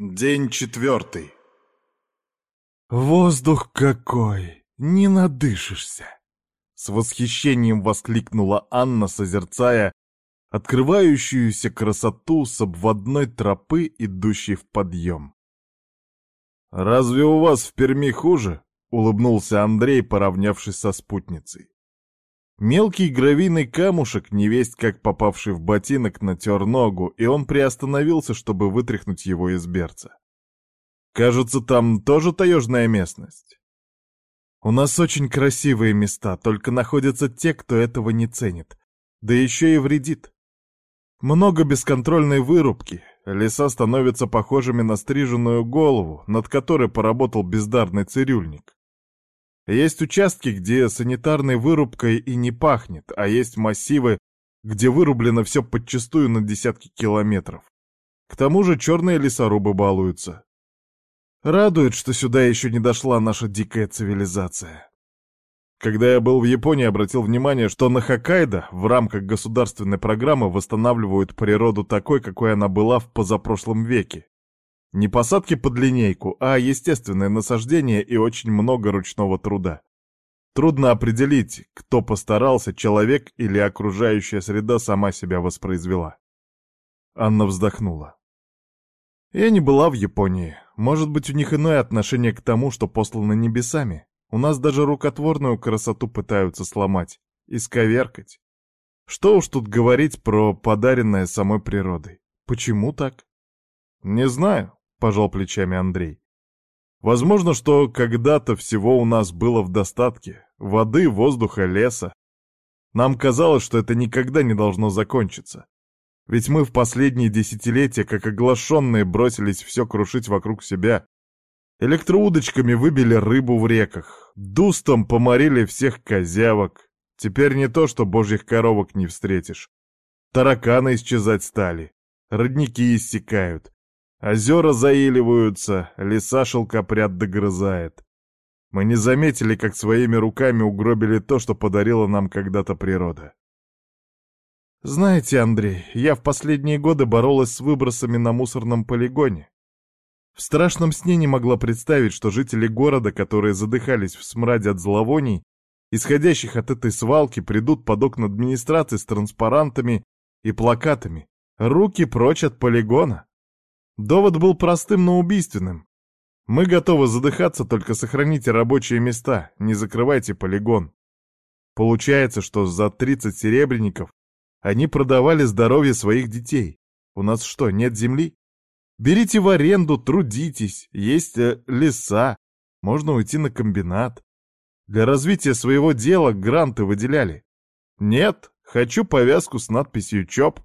День четвертый. «Воздух какой! Не надышишься!» С восхищением воскликнула Анна, созерцая открывающуюся красоту с обводной тропы, идущей в подъем. «Разве у вас в Перми хуже?» — улыбнулся Андрей, поравнявшись со спутницей. Мелкий гравийный камушек, невесть как попавший в ботинок, натер ногу, и он приостановился, чтобы вытряхнуть его из берца. «Кажется, там тоже таежная местность?» «У нас очень красивые места, только находятся те, кто этого не ценит, да еще и вредит. Много бесконтрольной вырубки, леса становятся похожими на стриженную голову, над которой поработал бездарный цирюльник. Есть участки, где санитарной вырубкой и не пахнет, а есть массивы, где вырублено все подчистую на десятки километров. К тому же черные лесорубы балуются. Радует, что сюда еще не дошла наша дикая цивилизация. Когда я был в Японии, обратил внимание, что на Хоккайдо в рамках государственной программы восстанавливают природу такой, какой она была в позапрошлом веке. Не посадки под линейку, а естественное насаждение и очень много ручного труда. Трудно определить, кто постарался, человек или окружающая среда сама себя воспроизвела. Анна вздохнула. Я не была в Японии. Может быть, у них иное отношение к тому, что послано небесами. У нас даже рукотворную красоту пытаются сломать, исковеркать. Что уж тут говорить про подаренное самой природой. Почему так? Не знаю. — пожал плечами Андрей. «Возможно, что когда-то всего у нас было в достатке. Воды, воздуха, леса. Нам казалось, что это никогда не должно закончиться. Ведь мы в последние десятилетия, как оглашенные, бросились все крушить вокруг себя. Электроудочками выбили рыбу в реках, дустом поморили всех козявок. Теперь не то, что божьих коровок не встретишь. Тараканы исчезать стали, родники иссякают. Озера заиливаются, леса шелкопряд догрызает. Мы не заметили, как своими руками угробили то, что подарила нам когда-то природа. Знаете, Андрей, я в последние годы боролась с выбросами на мусорном полигоне. В страшном сне не могла представить, что жители города, которые задыхались в смраде от зловоний, исходящих от этой свалки, придут под окна администрации с транспарантами и плакатами. Руки прочь от полигона. Довод был простым, но убийственным. Мы готовы задыхаться, только сохраните рабочие места, не закрывайте полигон. Получается, что за 30 серебряников они продавали здоровье своих детей. У нас что, нет земли? Берите в аренду, трудитесь, есть э, леса, можно уйти на комбинат. Для развития своего дела гранты выделяли. Нет, хочу повязку с надписью ЧОП.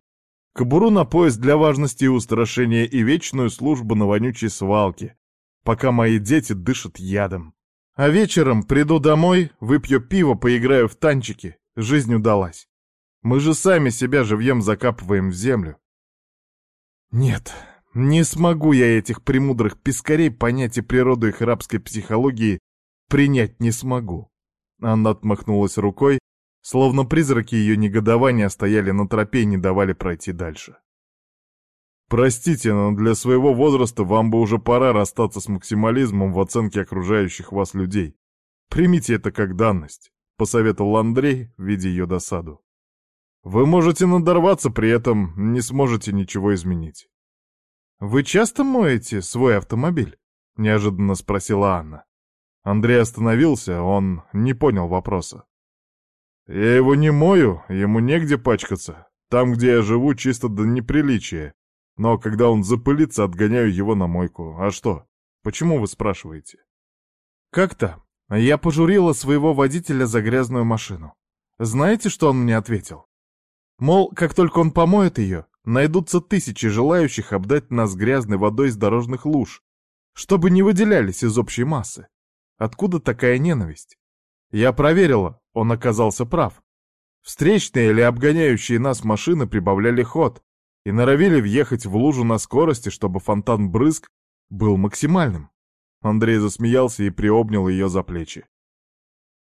Кобуру на пояс для важности и устрашения и вечную службу на вонючей свалке, пока мои дети дышат ядом. А вечером приду домой, выпью пиво, поиграю в танчики. Жизнь удалась. Мы же сами себя живьем закапываем в землю. Нет, не смогу я этих премудрых пескарей понять и природу их рабской психологии принять не смогу. Анна отмахнулась рукой, Словно призраки ее негодования стояли на тропе и не давали пройти дальше. «Простите, но для своего возраста вам бы уже пора расстаться с максимализмом в оценке окружающих вас людей. Примите это как данность», — посоветовал Андрей, видя ее досаду. «Вы можете надорваться, при этом не сможете ничего изменить». «Вы часто моете свой автомобиль?» — неожиданно спросила Анна. Андрей остановился, он не понял вопроса. Я его не мою, ему негде пачкаться. Там, где я живу, чисто до неприличия. Но когда он запылится, отгоняю его на мойку. А что? Почему вы спрашиваете? Как-то я пожурила своего водителя за грязную машину. Знаете, что он мне ответил? Мол, как только он помоет ее, найдутся тысячи желающих обдать нас грязной водой из дорожных луж, чтобы не выделялись из общей массы. Откуда такая ненависть? Я проверила, он оказался прав. Встречные или обгоняющие нас машины прибавляли ход и норовили въехать в лужу на скорости, чтобы фонтан брызг был максимальным. Андрей засмеялся и приобнял ее за плечи.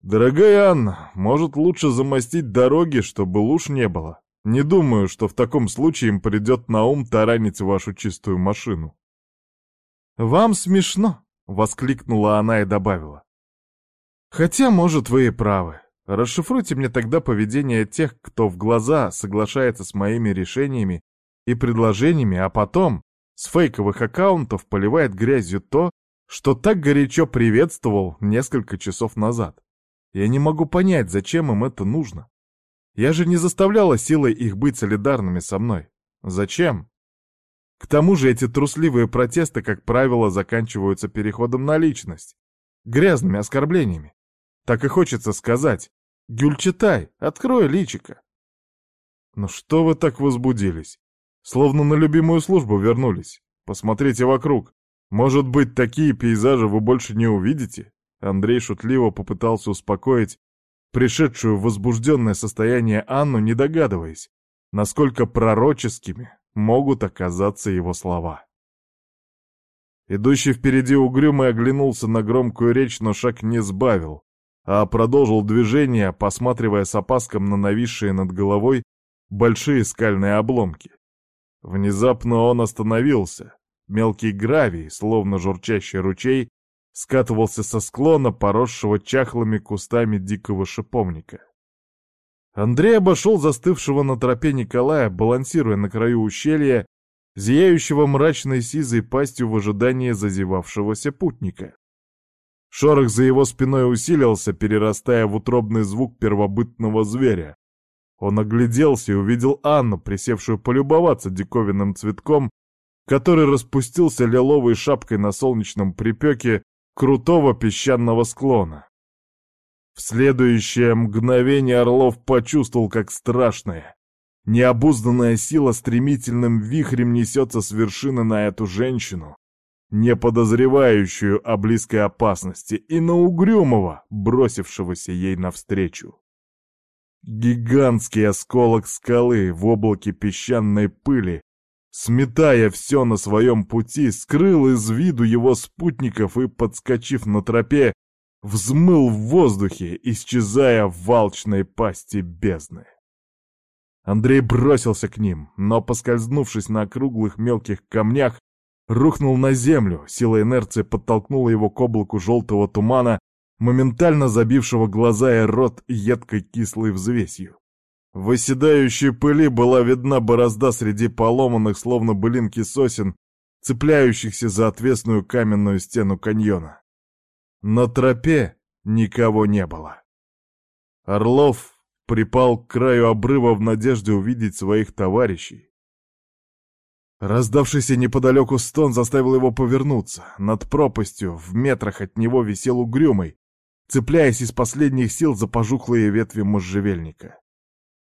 «Дорогая Анна, может, лучше замостить дороги, чтобы луж не было? Не думаю, что в таком случае им придет на ум таранить вашу чистую машину». «Вам смешно!» — воскликнула она и добавила. «Хотя, может, вы и правы. Расшифруйте мне тогда поведение тех, кто в глаза соглашается с моими решениями и предложениями, а потом с фейковых аккаунтов поливает грязью то, что так горячо приветствовал несколько часов назад. Я не могу понять, зачем им это нужно. Я же не заставляла силой их быть солидарными со мной. Зачем? К тому же эти трусливые протесты, как правило, заканчиваются переходом на личность, грязными оскорблениями. Так и хочется сказать, Гюльчатай, открой личика. Ну что вы так возбудились? Словно на любимую службу вернулись. Посмотрите вокруг. Может быть, такие пейзажи вы больше не увидите? Андрей шутливо попытался успокоить пришедшую в возбужденное состояние Анну, не догадываясь, насколько пророческими могут оказаться его слова. Идущий впереди угрюмый оглянулся на громкую речь, но шаг не сбавил, а продолжил движение, посматривая с опаском на нависшие над головой большие скальные обломки. Внезапно он остановился. Мелкий гравий, словно журчащий ручей, скатывался со склона, поросшего чахлыми кустами дикого шиповника. Андрей обошел застывшего на тропе Николая, балансируя на краю ущелья, зияющего мрачной сизой пастью в ожидании зазевавшегося путника. Шорох за его спиной усилился, перерастая в утробный звук первобытного зверя. Он огляделся и увидел Анну, присевшую полюбоваться диковинным цветком, который распустился лиловой шапкой на солнечном припеке крутого песчаного склона. В следующее мгновение Орлов почувствовал, как страшная, необузданная сила стремительным вихрем несется с вершины на эту женщину, не подозревающую о близкой опасности, и на угрюмого, бросившегося ей навстречу. Гигантский осколок скалы в облаке песчаной пыли, сметая все на своем пути, скрыл из виду его спутников и, подскочив на тропе, взмыл в воздухе, исчезая в волчной пасти бездны. Андрей бросился к ним, но, поскользнувшись на круглых мелких камнях, рухнул на землю, сила инерции подтолкнула его к облаку желтого тумана, моментально забившего глаза и рот едкой кислой взвесью. В оседающей пыли была видна борозда среди поломанных, словно былинки сосен, цепляющихся за отвесную каменную стену каньона. На тропе никого не было. Орлов припал к краю обрыва в надежде увидеть своих товарищей, Раздавшийся неподалеку стон заставил его повернуться. Над пропастью, в метрах от него висел угрюмый, цепляясь из последних сил за пожухлые ветви можжевельника.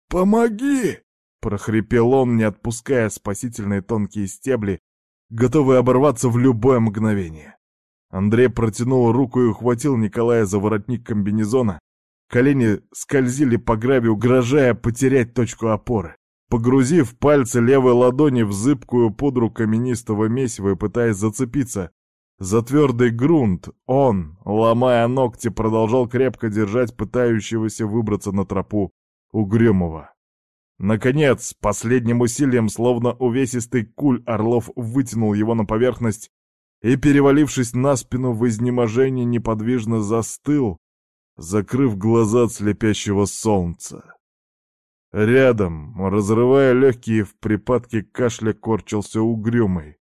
«Помоги!» — прохрипел он, не отпуская спасительные тонкие стебли, готовые оборваться в любое мгновение. Андрей протянул руку и ухватил Николая за воротник комбинезона. Колени скользили по гравию, угрожая потерять точку опоры. Погрузив пальцы левой ладони в зыбкую пудру каменистого месива и пытаясь зацепиться за твердый грунт, он, ломая ногти, продолжал крепко держать пытающегося выбраться на тропу угрюмого. Наконец, последним усилием, словно увесистый куль, Орлов вытянул его на поверхность и, перевалившись на спину в изнеможении, неподвижно застыл, закрыв глаза от слепящего солнца. Рядом, разрывая легкие в припадке кашля, корчился угрюмый.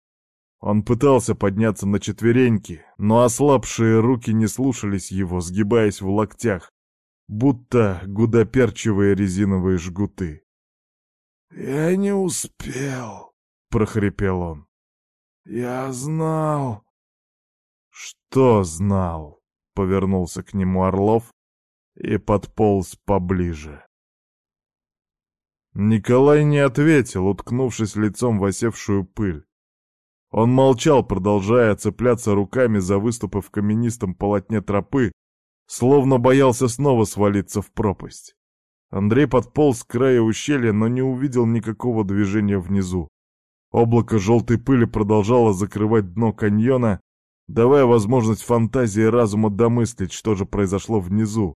Он пытался подняться на четвереньки, но ослабшие руки не слушались его, сгибаясь в локтях, будто гудоперчивые резиновые жгуты. «Я не успел», — прохрипел он. «Я знал». «Что знал?» — повернулся к нему Орлов и подполз поближе. Николай не ответил, уткнувшись лицом в осевшую пыль. Он молчал, продолжая цепляться руками за выступы в каменистом полотне тропы, словно боялся снова свалиться в пропасть. Андрей подполз к краю ущелья, но не увидел никакого движения внизу. Облако желтой пыли продолжало закрывать дно каньона, давая возможность фантазии разума домыслить, что же произошло внизу,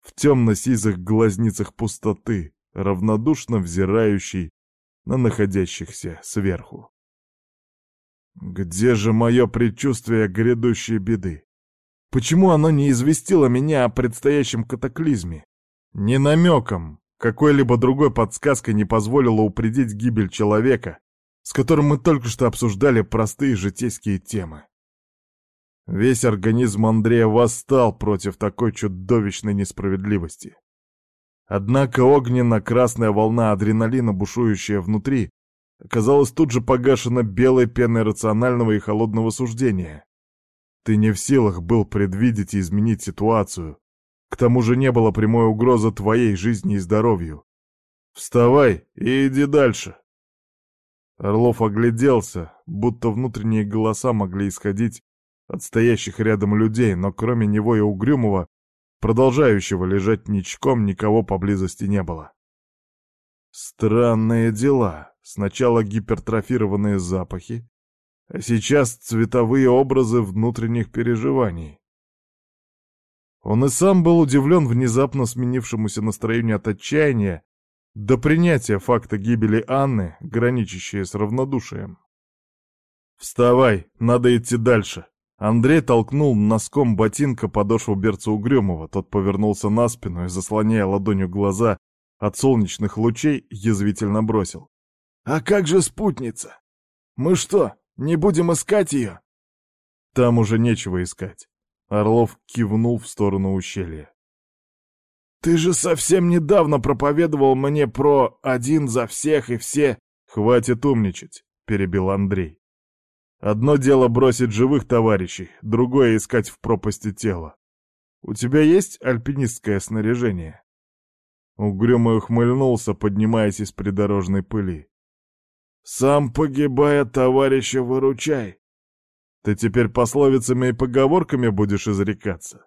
в темно-сизых глазницах пустоты, равнодушно взирающий на находящихся сверху. Где же мое предчувствие грядущей беды? Почему оно не известило меня о предстоящем катаклизме? Ни намеком, какой-либо другой подсказкой не позволило упредить гибель человека, с которым мы только что обсуждали простые житейские темы. Весь организм Андрея восстал против такой чудовищной несправедливости. Однако огненно-красная волна адреналина, бушующая внутри, оказалась тут же погашена белой пеной рационального и холодного суждения. Ты не в силах был предвидеть и изменить ситуацию. К тому же не было прямой угрозы твоей жизни и здоровью. Вставай и иди дальше. Орлов огляделся, будто внутренние голоса могли исходить от стоящих рядом людей, но кроме него и Угрюмова, продолжающего лежать ничком, никого поблизости не было. Странные дела. Сначала гипертрофированные запахи, а сейчас цветовые образы внутренних переживаний. Он и сам был удивлен внезапно сменившемуся настроению от отчаяния до принятия факта гибели Анны, граничащее с равнодушием. «Вставай, надо идти дальше!» Андрей толкнул носком ботинка подошву берца Угрюмова, тот повернулся на спину и, заслоняя ладонью глаза от солнечных лучей, язвительно бросил. «А как же спутница? Мы что, не будем искать ее?» «Там уже нечего искать». Орлов кивнул в сторону ущелья. «Ты же совсем недавно проповедовал мне про «один за всех и все...» «Хватит умничать», — перебил Андрей. «Одно дело бросить живых товарищей, другое — искать в пропасти тело. У тебя есть альпинистское снаряжение?» Угрюмо ухмыльнулся, поднимаясь из придорожной пыли. Сам погибая, товарища выручай. Ты теперь пословицами и поговорками будешь изрекаться.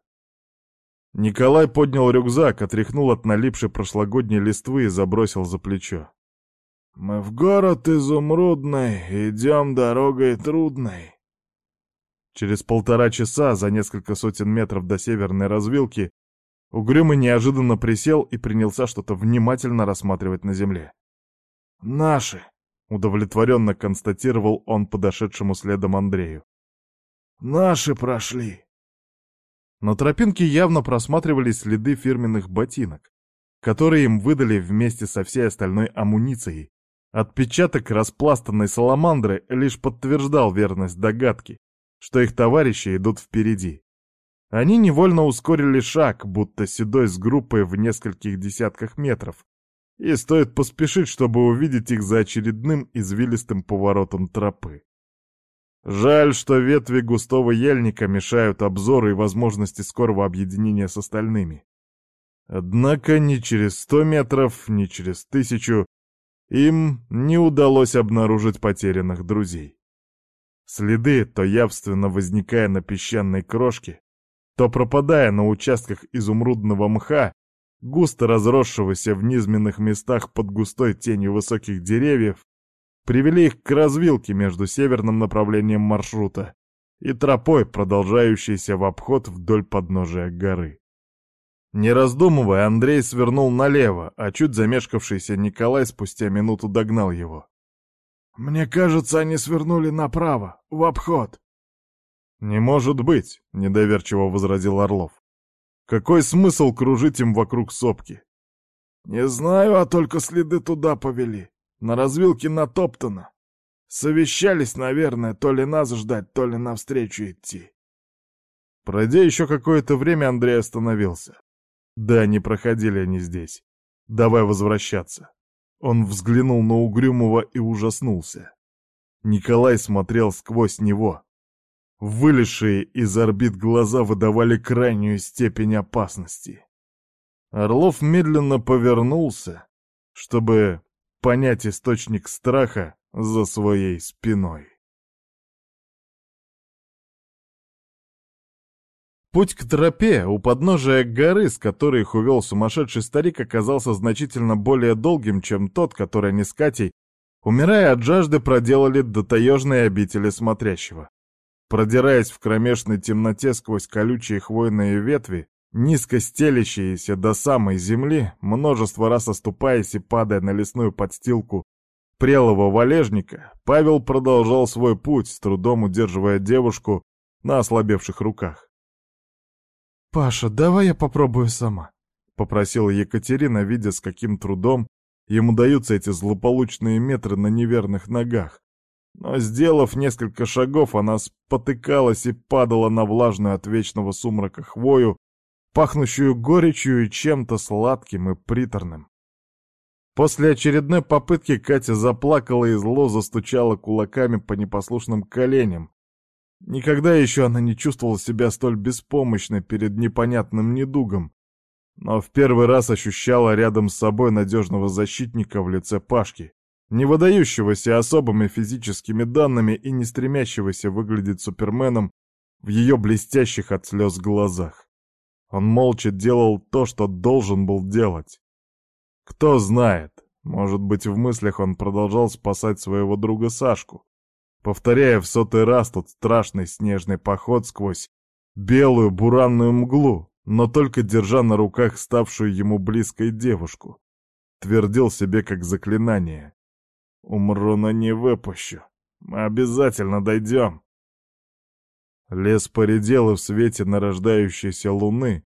Николай поднял рюкзак, отряхнул от налипшей прошлогодней листвы и забросил за плечо. «Мы в город изумрудный, идем дорогой трудной». Через полтора часа, за несколько сотен метров до северной развилки, Угрюмый неожиданно присел и принялся что-то внимательно рассматривать на земле. «Наши!» Удовлетворенно констатировал он подошедшему следом Андрею. «Наши прошли!» На тропинке явно просматривались следы фирменных ботинок, которые им выдали вместе со всей остальной амуницией. Отпечаток распластанной саламандры лишь подтверждал верность догадки, что их товарищи идут впереди. Они невольно ускорили шаг, будто седой с группой в нескольких десятках метров, и стоит поспешить, чтобы увидеть их за очередным извилистым поворотом тропы. Жаль, что ветви густого ельника мешают обзору и возможности скорого объединения с остальными. Однако ни через сто метров, ни через тысячу им не удалось обнаружить потерянных друзей. Следы, то явственно возникая на песчаной крошке, то пропадая на участках изумрудного мха, густо разросшегося в низменных местах под густой тенью высоких деревьев, привели их к развилке между северным направлением маршрута и тропой, продолжающейся в обход вдоль подножия горы. Не раздумывая, Андрей свернул налево, а чуть замешкавшийся Николай спустя минуту догнал его. «Мне кажется, они свернули направо, в обход». «Не может быть», — недоверчиво возразил Орлов. Какой смысл кружить им вокруг сопки? Не знаю, а только следы туда повели. На развилке натоптано. Совещались, наверное, то ли нас ждать, то ли навстречу идти. Пройдя еще какое-то время, Андрей остановился. Да, не проходили они здесь. Давай возвращаться. Он взглянул на Угрюмого и ужаснулся. Николай смотрел сквозь него, Вылезшие из орбит глаза выдавали крайнюю степень опасности. Орлов медленно повернулся, чтобы понять источник страха за своей спиной. Путь к тропе у подножия горы, с которой их увел сумасшедший старик, оказался значительно более долгим, чем тот, который они с Катей, умирая от жажды, проделали до таежной обители смотрящего. Продираясь в кромешной темноте сквозь колючие хвойные ветви, низко стелящиеся до самой земли, множество раз оступаясь и падая на лесную подстилку, прелого валежника, Павел продолжал свой путь, с трудом удерживая девушку на ослабевших руках. «Паша, давай я попробую сама», — попросила Екатерина, видя, с каким трудом ему даются эти злополучные метры на неверных ногах. Но, сделав несколько шагов, она спотыкалась и падала на влажную от вечного сумрака хвою, пахнущую горечью и чем-то сладким и приторным. После очередной попытки Катя заплакала и зло застучала кулаками по непослушным коленям. Никогда еще она не чувствовала себя столь беспомощной перед непонятным недугом, но в первый раз ощущала рядом с собой надежного защитника в лице Пашки, не выдающегося особыми физическими данными и не стремящегося выглядеть суперменом в ее блестящих от слез глазах. Он молча делал то, что должен был делать. Кто знает, может быть, в мыслях он продолжал спасать своего друга Сашку, повторяя в сотый раз тот страшный снежный поход сквозь белую буранную мглу, но только держа на руках ставшую ему близкой девушку. Твердил себе как заклинание. «Умру, но не выпущу. Мы обязательно дойдем». Лес поредел в свете нарождающейся луны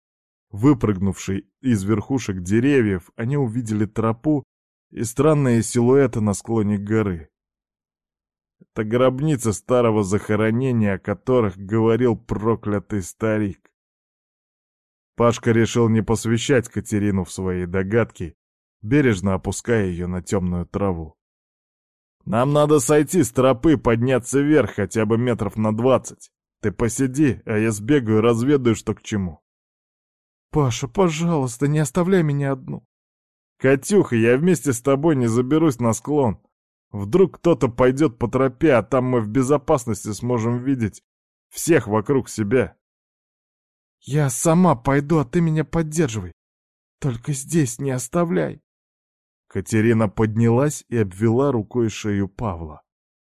Выпрыгнувший из верхушек деревьев, они увидели тропу и странные силуэты на склоне горы. Это гробница старого захоронения, о которых говорил проклятый старик. Пашка решил не посвящать Катерину в свои догадки, бережно опуская ее на темную траву. «Нам надо сойти с тропы, подняться вверх хотя бы метров на двадцать. Ты посиди, а я сбегаю, разведаю, что к чему». «Паша, пожалуйста, не оставляй меня одну!» «Катюха, я вместе с тобой не заберусь на склон. Вдруг кто-то пойдет по тропе, а там мы в безопасности сможем видеть всех вокруг себя». «Я сама пойду, а ты меня поддерживай. Только здесь не оставляй!» Катерина поднялась и обвела рукой шею Павла.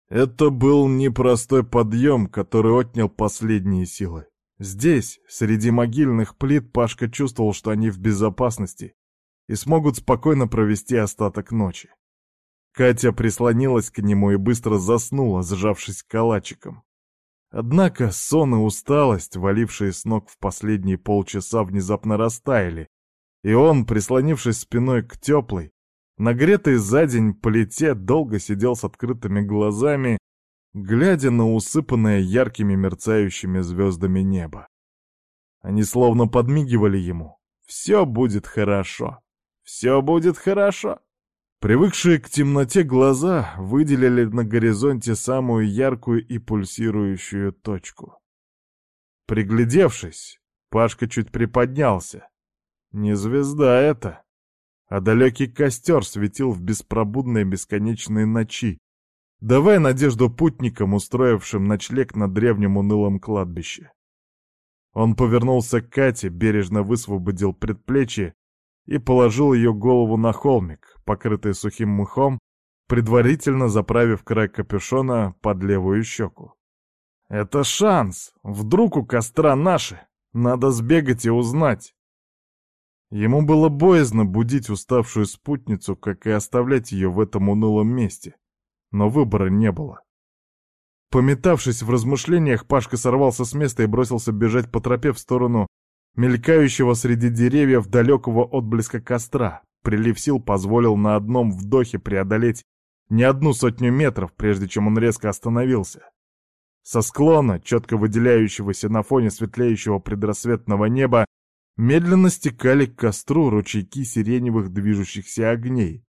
Это был непростой подъем, который отнял последние силы. Здесь, среди могильных плит, Пашка чувствовал, что они в безопасности и смогут спокойно провести остаток ночи. Катя прислонилась к нему и быстро заснула, сжавшись калачиком. Однако сон и усталость, валившие с ног в последние полчаса, внезапно растаяли, и он, прислонившись спиной к теплой, нагретой за день плите, долго сидел с открытыми глазами глядя на усыпанное яркими мерцающими звездами небо. Они словно подмигивали ему. «Все будет хорошо! Все будет хорошо!» Привыкшие к темноте глаза выделили на горизонте самую яркую и пульсирующую точку. Приглядевшись, Пашка чуть приподнялся. Не звезда это, а далекий костер светил в беспробудной бесконечной ночи, давая надежду путникам, устроившим ночлег на древнем унылом кладбище. Он повернулся к Кате, бережно высвободил предплечье и положил ее голову на холмик, покрытый сухим мхом, предварительно заправив край капюшона под левую щеку. «Это шанс! Вдруг у костра наши! Надо сбегать и узнать!» Ему было боязно будить уставшую спутницу, как и оставлять ее в этом унылом месте но выбора не было. Пометавшись в размышлениях, Пашка сорвался с места и бросился бежать по тропе в сторону мелькающего среди деревьев далекого отблеска костра. Прилив сил позволил на одном вдохе преодолеть не одну сотню метров, прежде чем он резко остановился. Со склона, четко выделяющегося на фоне светлеющего предрассветного неба, медленно стекали к костру ручейки сиреневых движущихся огней.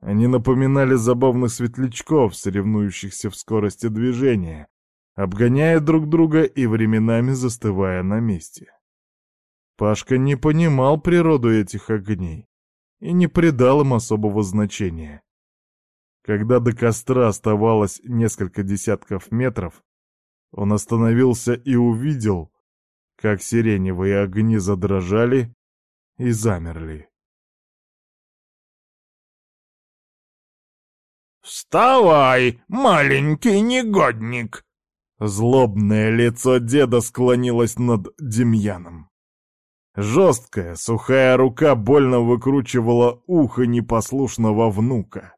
Они напоминали забавных светлячков, соревнующихся в скорости движения, обгоняя друг друга и временами застывая на месте. Пашка не понимал природу этих огней и не придал им особого значения. Когда до костра оставалось несколько десятков метров, он остановился и увидел, как сиреневые огни задрожали и замерли. «Вставай, маленький негодник!» Злобное лицо деда склонилось над Демьяном. Жесткая, сухая рука больно выкручивала ухо непослушного внука.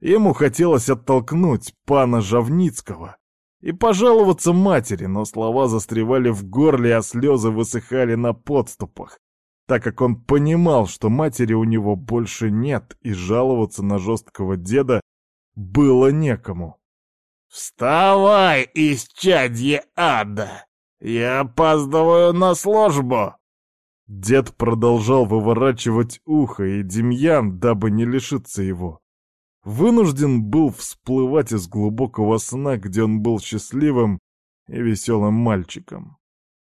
Ему хотелось оттолкнуть пана Жавницкого и пожаловаться матери, но слова застревали в горле, а слезы высыхали на подступах, так как он понимал, что матери у него больше нет, и жаловаться на жесткого деда было некому. «Вставай, исчадье ада! Я опаздываю на службу!» Дед продолжал выворачивать ухо, и Демьян, дабы не лишиться его, вынужден был всплывать из глубокого сна, где он был счастливым и веселым мальчиком.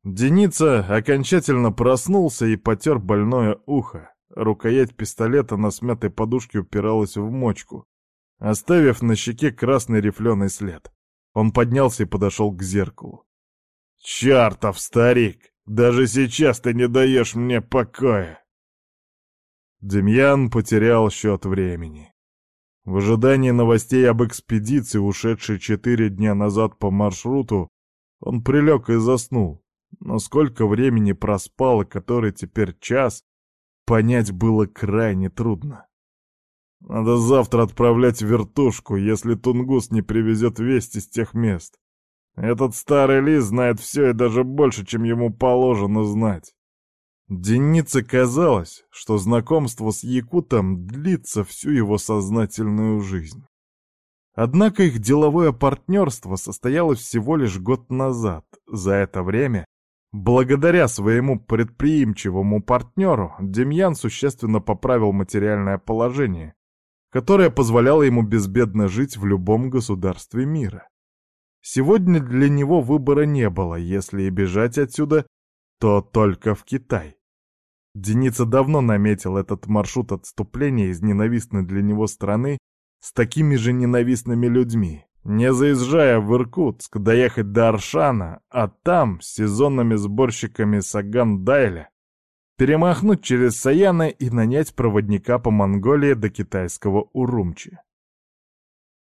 Деница окончательно проснулся и потер больное ухо. Рукоять пистолета на смятой подушке упиралась в мочку, оставив на щеке красный рифленый след. Он поднялся и подошел к зеркалу. «Чертов старик! Даже сейчас ты не даешь мне покоя!» Демьян потерял счет времени. В ожидании новостей об экспедиции, ушедшей четыре дня назад по маршруту, он прилег и заснул. Но сколько времени проспал и который теперь час, понять было крайне трудно. Надо завтра отправлять вертушку, если Тунгус не привезет вести с тех мест. Этот старый лис знает все и даже больше, чем ему положено знать. Денице казалось, что знакомство с Якутом длится всю его сознательную жизнь. Однако их деловое партнерство состоялось всего лишь год назад. За это время, благодаря своему предприимчивому партнеру, Демьян существенно поправил материальное положение, которое позволяло ему безбедно жить в любом государстве мира. Сегодня для него выбора не было, если и бежать отсюда, то только в Китай. Деница давно наметил этот маршрут отступления из ненавистной для него страны с такими же ненавистными людьми, не заезжая в Иркутск, доехать до Аршана, а там, с сезонными сборщиками Саган-Дайля, перемахнуть через Саяны и нанять проводника по Монголии до китайского Урумчи.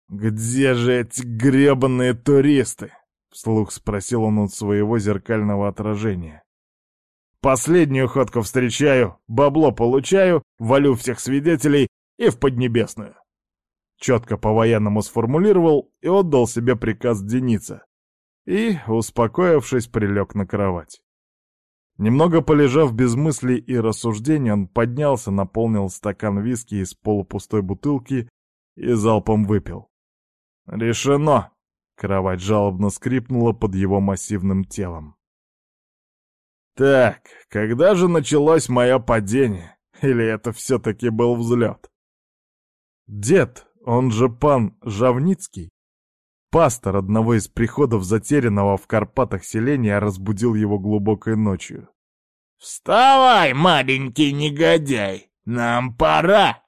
«Где же эти гребаные туристы?» — вслух спросил он у своего зеркального отражения. Последнюю ходку встречаю, бабло получаю, валю всех свидетелей и в Поднебесную. Четко по-военному сформулировал и отдал себе приказ Деница. И, успокоившись, прилег на кровать. Немного полежав без мыслей и рассуждений, он поднялся, наполнил стакан виски из полупустой бутылки и залпом выпил. «Решено!» — кровать жалобно скрипнула под его массивным телом. Так, когда же началось мое падение? Или это все-таки был взлет? Дед, он же пан Жавницкий, пастор одного из приходов затерянного в Карпатах селения, разбудил его глубокой ночью. «Вставай, маленький негодяй! Нам пора!»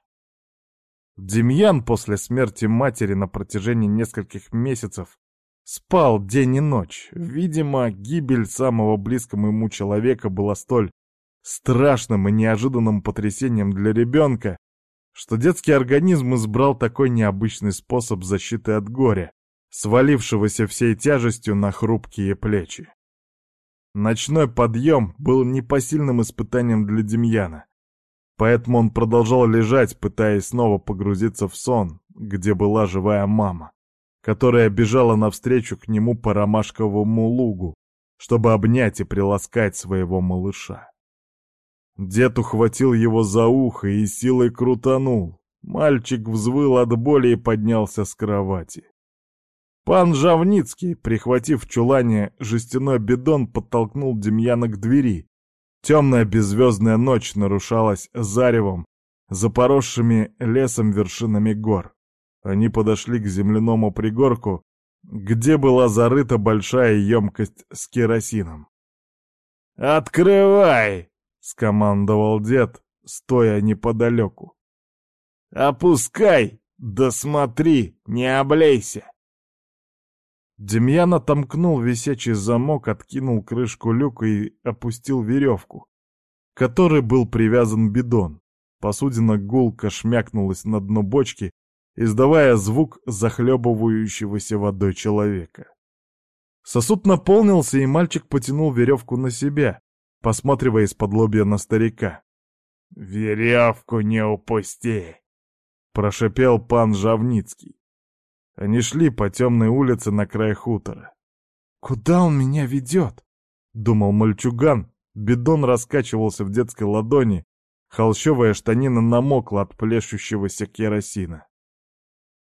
Демьян после смерти матери на протяжении нескольких месяцев Спал день и ночь. Видимо, гибель самого близкого ему человека была столь страшным и неожиданным потрясением для ребенка, что детский организм избрал такой необычный способ защиты от горя, свалившегося всей тяжестью на хрупкие плечи. Ночной подъем был непосильным испытанием для Демьяна, поэтому он продолжал лежать, пытаясь снова погрузиться в сон, где была живая мама которая бежала навстречу к нему по ромашковому лугу, чтобы обнять и приласкать своего малыша. Дед ухватил его за ухо и силой крутанул. Мальчик взвыл от боли и поднялся с кровати. Пан Жавницкий, прихватив в чулане жестяной бидон, подтолкнул Демьяна к двери. Темная беззвездная ночь нарушалась заревом, запоросшими лесом вершинами гор. Они подошли к земляному пригорку, где была зарыта большая емкость с керосином. «Открывай!» — скомандовал дед, стоя неподалеку. «Опускай! Да смотри, не облейся!» Демьян отомкнул висячий замок, откинул крышку люка и опустил веревку, которой был привязан бидон. Посудина гулко шмякнулась на дно бочки, издавая звук захлебывающегося водой человека. Сосуд наполнился, и мальчик потянул веревку на себя, посматривая из-под лобья на старика. «Веревку не упусти! — прошипел пан Жавницкий. Они шли по темной улице на край хутора. «Куда он меня ведет?» — думал мальчуган. Бидон раскачивался в детской ладони, холщовая штанина намокла от плещущегося керосина.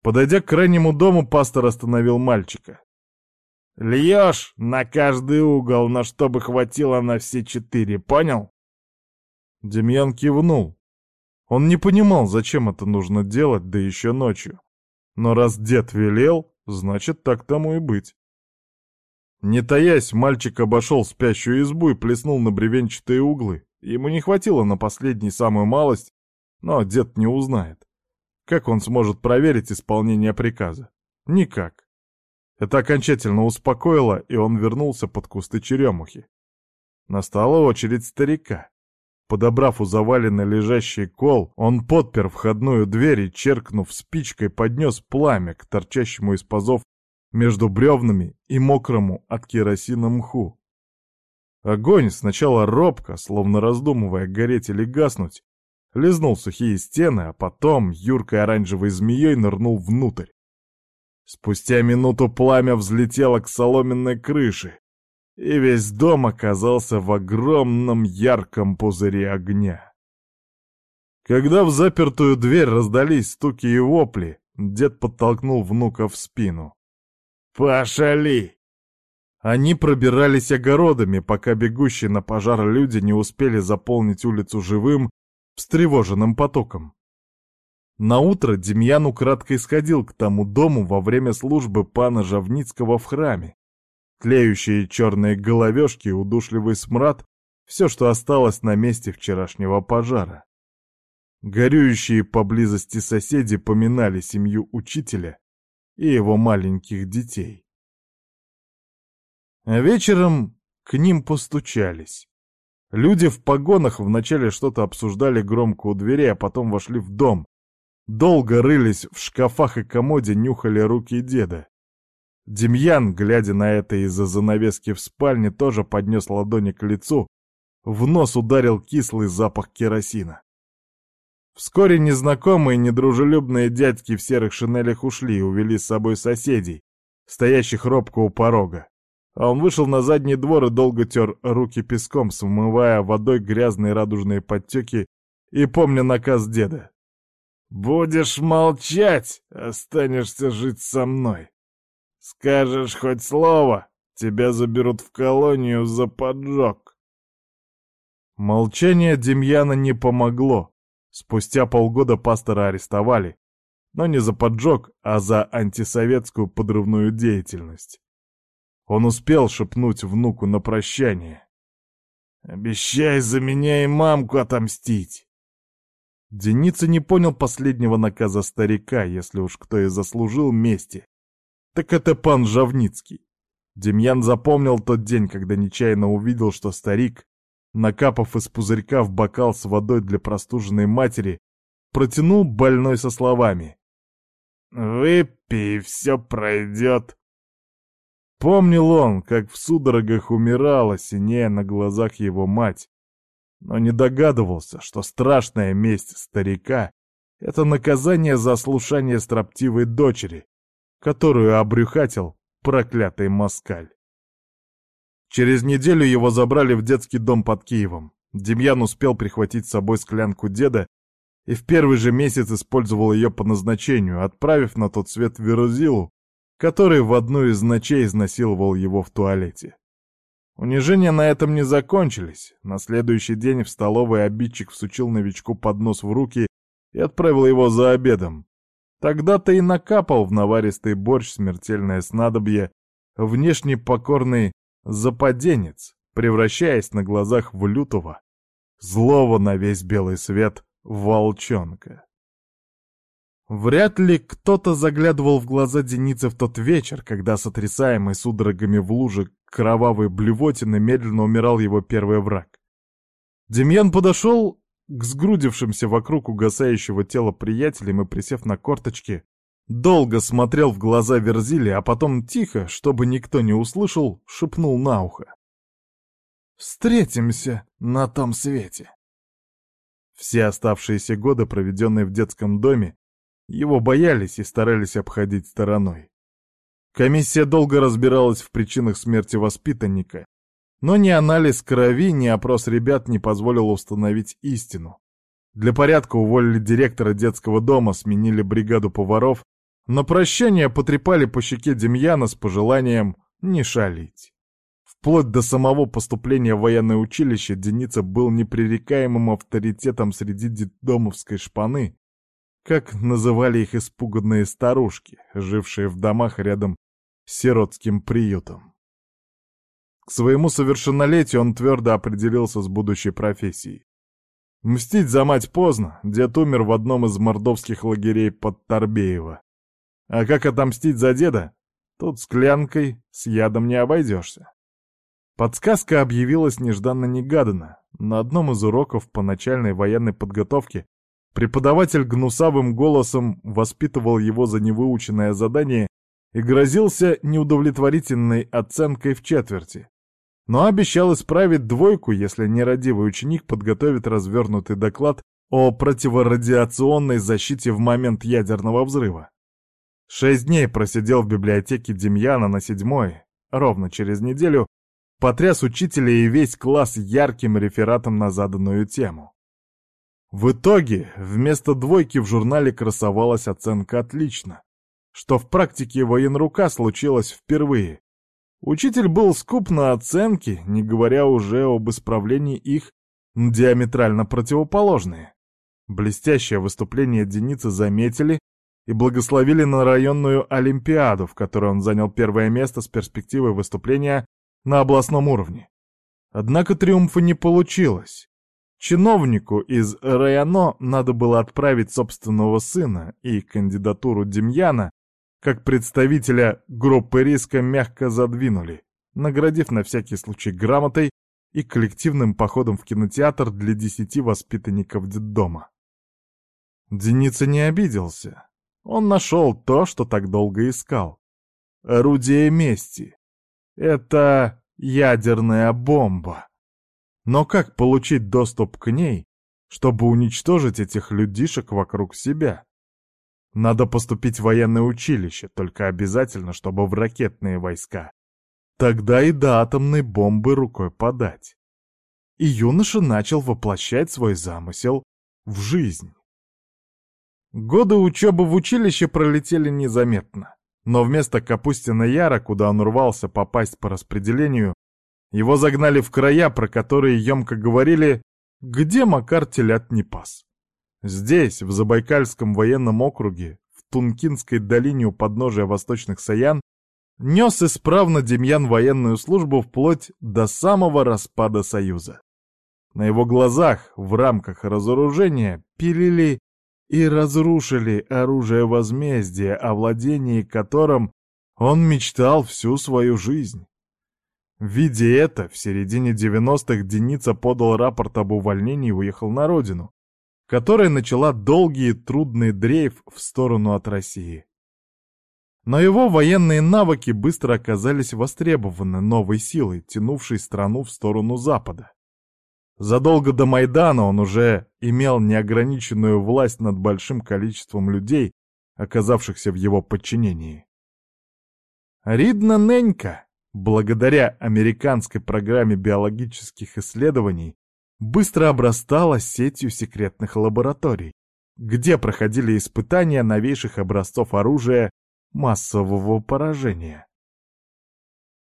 Подойдя к крайнему дому, пастор остановил мальчика. «Льешь на каждый угол, но чтобы хватило на все четыре, понял?» Демьян кивнул. Он не понимал, зачем это нужно делать, да еще ночью. Но раз дед велел, значит, так тому и быть. Не таясь, мальчик обошел спящую избу и плеснул на бревенчатые углы. Ему не хватило на последний самую малость, но дед не узнает. Как он сможет проверить исполнение приказа? Никак. Это окончательно успокоило, и он вернулся под кусты черемухи. Настала очередь старика. Подобрав у завалины лежащий кол, он подпер входную дверь и, черкнув спичкой, поднес пламя к торчащему из пазов между бревнами и мокрому от керосина мху. Огонь сначала робко, словно раздумывая, гореть или гаснуть, лизнул сухие стены, а потом юркой оранжевой змеей нырнул внутрь. Спустя минуту пламя взлетело к соломенной крыше, и весь дом оказался в огромном ярком пузыре огня. Когда в запертую дверь раздались стуки и вопли, дед подтолкнул внука в спину. «Пошали!» Они пробирались огородами, пока бегущие на пожар люди не успели заполнить улицу живым, встревоженным потоком. Наутро Демьян украдкой сходил к тому дому во время службы пана Жавницкого в храме. Тлеющие черные головешки, удушливый смрад — все, что осталось на месте вчерашнего пожара. Горюющие поблизости соседи поминали семью учителя и его маленьких детей. А вечером к ним постучались. Люди в погонах вначале что-то обсуждали громко у двери, а потом вошли в дом. Долго рылись в шкафах и комоде, нюхали руки деда. Демьян, глядя на это из-за занавески в спальне, тоже поднес ладони к лицу. В нос ударил кислый запах керосина. Вскоре незнакомые недружелюбные дядьки в серых шинелях ушли и увели с собой соседей, стоящих робко у порога. А он вышел на задний двор и долго тер руки песком, смывая водой грязные радужные подтеки и помня наказ деда. «Будешь молчать, останешься жить со мной. Скажешь хоть слово, тебя заберут в колонию за поджог». Молчание Демьяна не помогло. Спустя полгода пастора арестовали, но не за поджог, а за антисоветскую подрывную деятельность. Он успел шепнуть внуку на прощание. «Обещай за меня и мамку отомстить!» Деница не понял последнего наказа старика, если уж кто и заслужил мести. Так это пан Жавницкий. Демьян запомнил тот день, когда нечаянно увидел, что старик, накапав из пузырька в бокал с водой для простуженной матери, протянул больной со словами. «Выпей, все пройдет». Помнил он, как в судорогах умирала, синея на глазах его мать, но не догадывался, что страшная месть старика — это наказание за слушание строптивой дочери, которую обрюхатил проклятый москаль. Через неделю его забрали в детский дом под Киевом. Демьян успел прихватить с собой склянку деда и в первый же месяц использовал ее по назначению, отправив на тот свет Верузилу, который в одну из ночей изнасиловал его в туалете. Унижения на этом не закончились. На следующий день в столовой обидчик всучил новичку поднос в руки и отправил его за обедом. Тогда-то и накапал в наваристый борщ смертельное снадобье, внешне покорный западенец, превращаясь на глазах в лютого, злого на весь белый свет волчонка. Вряд ли кто-то заглядывал в глаза Деницы в тот вечер, когда, сотрясаемый судорогами в луже кровавой блевотины, медленно умирал его первый враг. Демьян подошел к сгрудившимся вокруг угасающего тела приятелям и, присев на корточки, долго смотрел в глаза Верзили, а потом тихо, чтобы никто не услышал, шепнул на ухо. «Встретимся на том свете». Все оставшиеся годы, проведенные в детском доме, Его боялись и старались обходить стороной. Комиссия долго разбиралась в причинах смерти воспитанника, но ни анализ крови, ни опрос ребят не позволил установить истину. Для порядка уволили директора детского дома, сменили бригаду поваров, на прощание потрепали по щеке Демьяна с пожеланием не шалить. Вплоть до самого поступления в военное училище Деница был непререкаемым авторитетом среди детдомовской шпаны, как называли их испуганные старушки, жившие в домах рядом с сиротским приютом. К своему совершеннолетию он твердо определился с будущей профессией. Мстить за мать поздно, дед умер в одном из мордовских лагерей под Торбеево. А как отомстить за деда? Тут склянкой с ядом не обойдешься. Подсказка объявилась нежданно-негаданно. На одном из уроков по начальной военной подготовке преподаватель гнусавым голосом воспитывал его за невыученное задание и грозился неудовлетворительной оценкой в четверти. Но обещал исправить двойку, если нерадивый ученик подготовит развернутый доклад о противорадиационной защите в момент ядерного взрыва. Шесть дней просидел в библиотеке Демьяна на седьмой, ровно через неделю, потряс учителя и весь класс ярким рефератом на заданную тему. В итоге вместо двойки в журнале красовалась оценка «отлично», что в практике военрука случилось впервые. Учитель был скуп на оценки, не говоря уже об исправлении их диаметрально противоположные. Блестящее выступление Деницы заметили и благословили на районную Олимпиаду, в которой он занял первое место с перспективой выступления на областном уровне. Однако триумфа не получилось. Чиновнику из районо надо было отправить собственного сына, и кандидатуру Демьяна, как представителя группы риска, мягко задвинули, наградив на всякий случай грамотой и коллективным походом в кинотеатр для десяти воспитанников детдома. Деница не обиделся. Он нашел то, что так долго искал. Орудие мести. Это ядерная бомба. Но как получить доступ к ней, чтобы уничтожить этих людишек вокруг себя? Надо поступить в военное училище, только обязательно, чтобы в ракетные войска. Тогда и до атомной бомбы рукой подать. И юноша начал воплощать свой замысел в жизнь. Годы учебы в училище пролетели незаметно. Но вместо Капустина Яра, куда он рвался попасть по распределению, его загнали в края, про которые емко говорили «Где Макар телят не пас?». Здесь, в Забайкальском военном округе, в Тункинской долине у подножия Восточных Саян, нес исправно Демьян военную службу вплоть до самого распада Союза. На его глазах, в рамках разоружения, пилили и разрушили оружие возмездия, о владении которым он мечтал всю свою жизнь. Видя это, в середине 90-х Деница подал рапорт об увольнении и уехал на родину, которая начала долгий и трудный дрейф в сторону от России. Но его военные навыки быстро оказались востребованы новой силой, тянувшей страну в сторону Запада. Задолго до Майдана он уже имел неограниченную власть над большим количеством людей, оказавшихся в его подчинении. Ридна Ненька, благодаря американской программе биологических исследований, быстро обрастала сетью секретных лабораторий, где проходили испытания новейших образцов оружия массового поражения.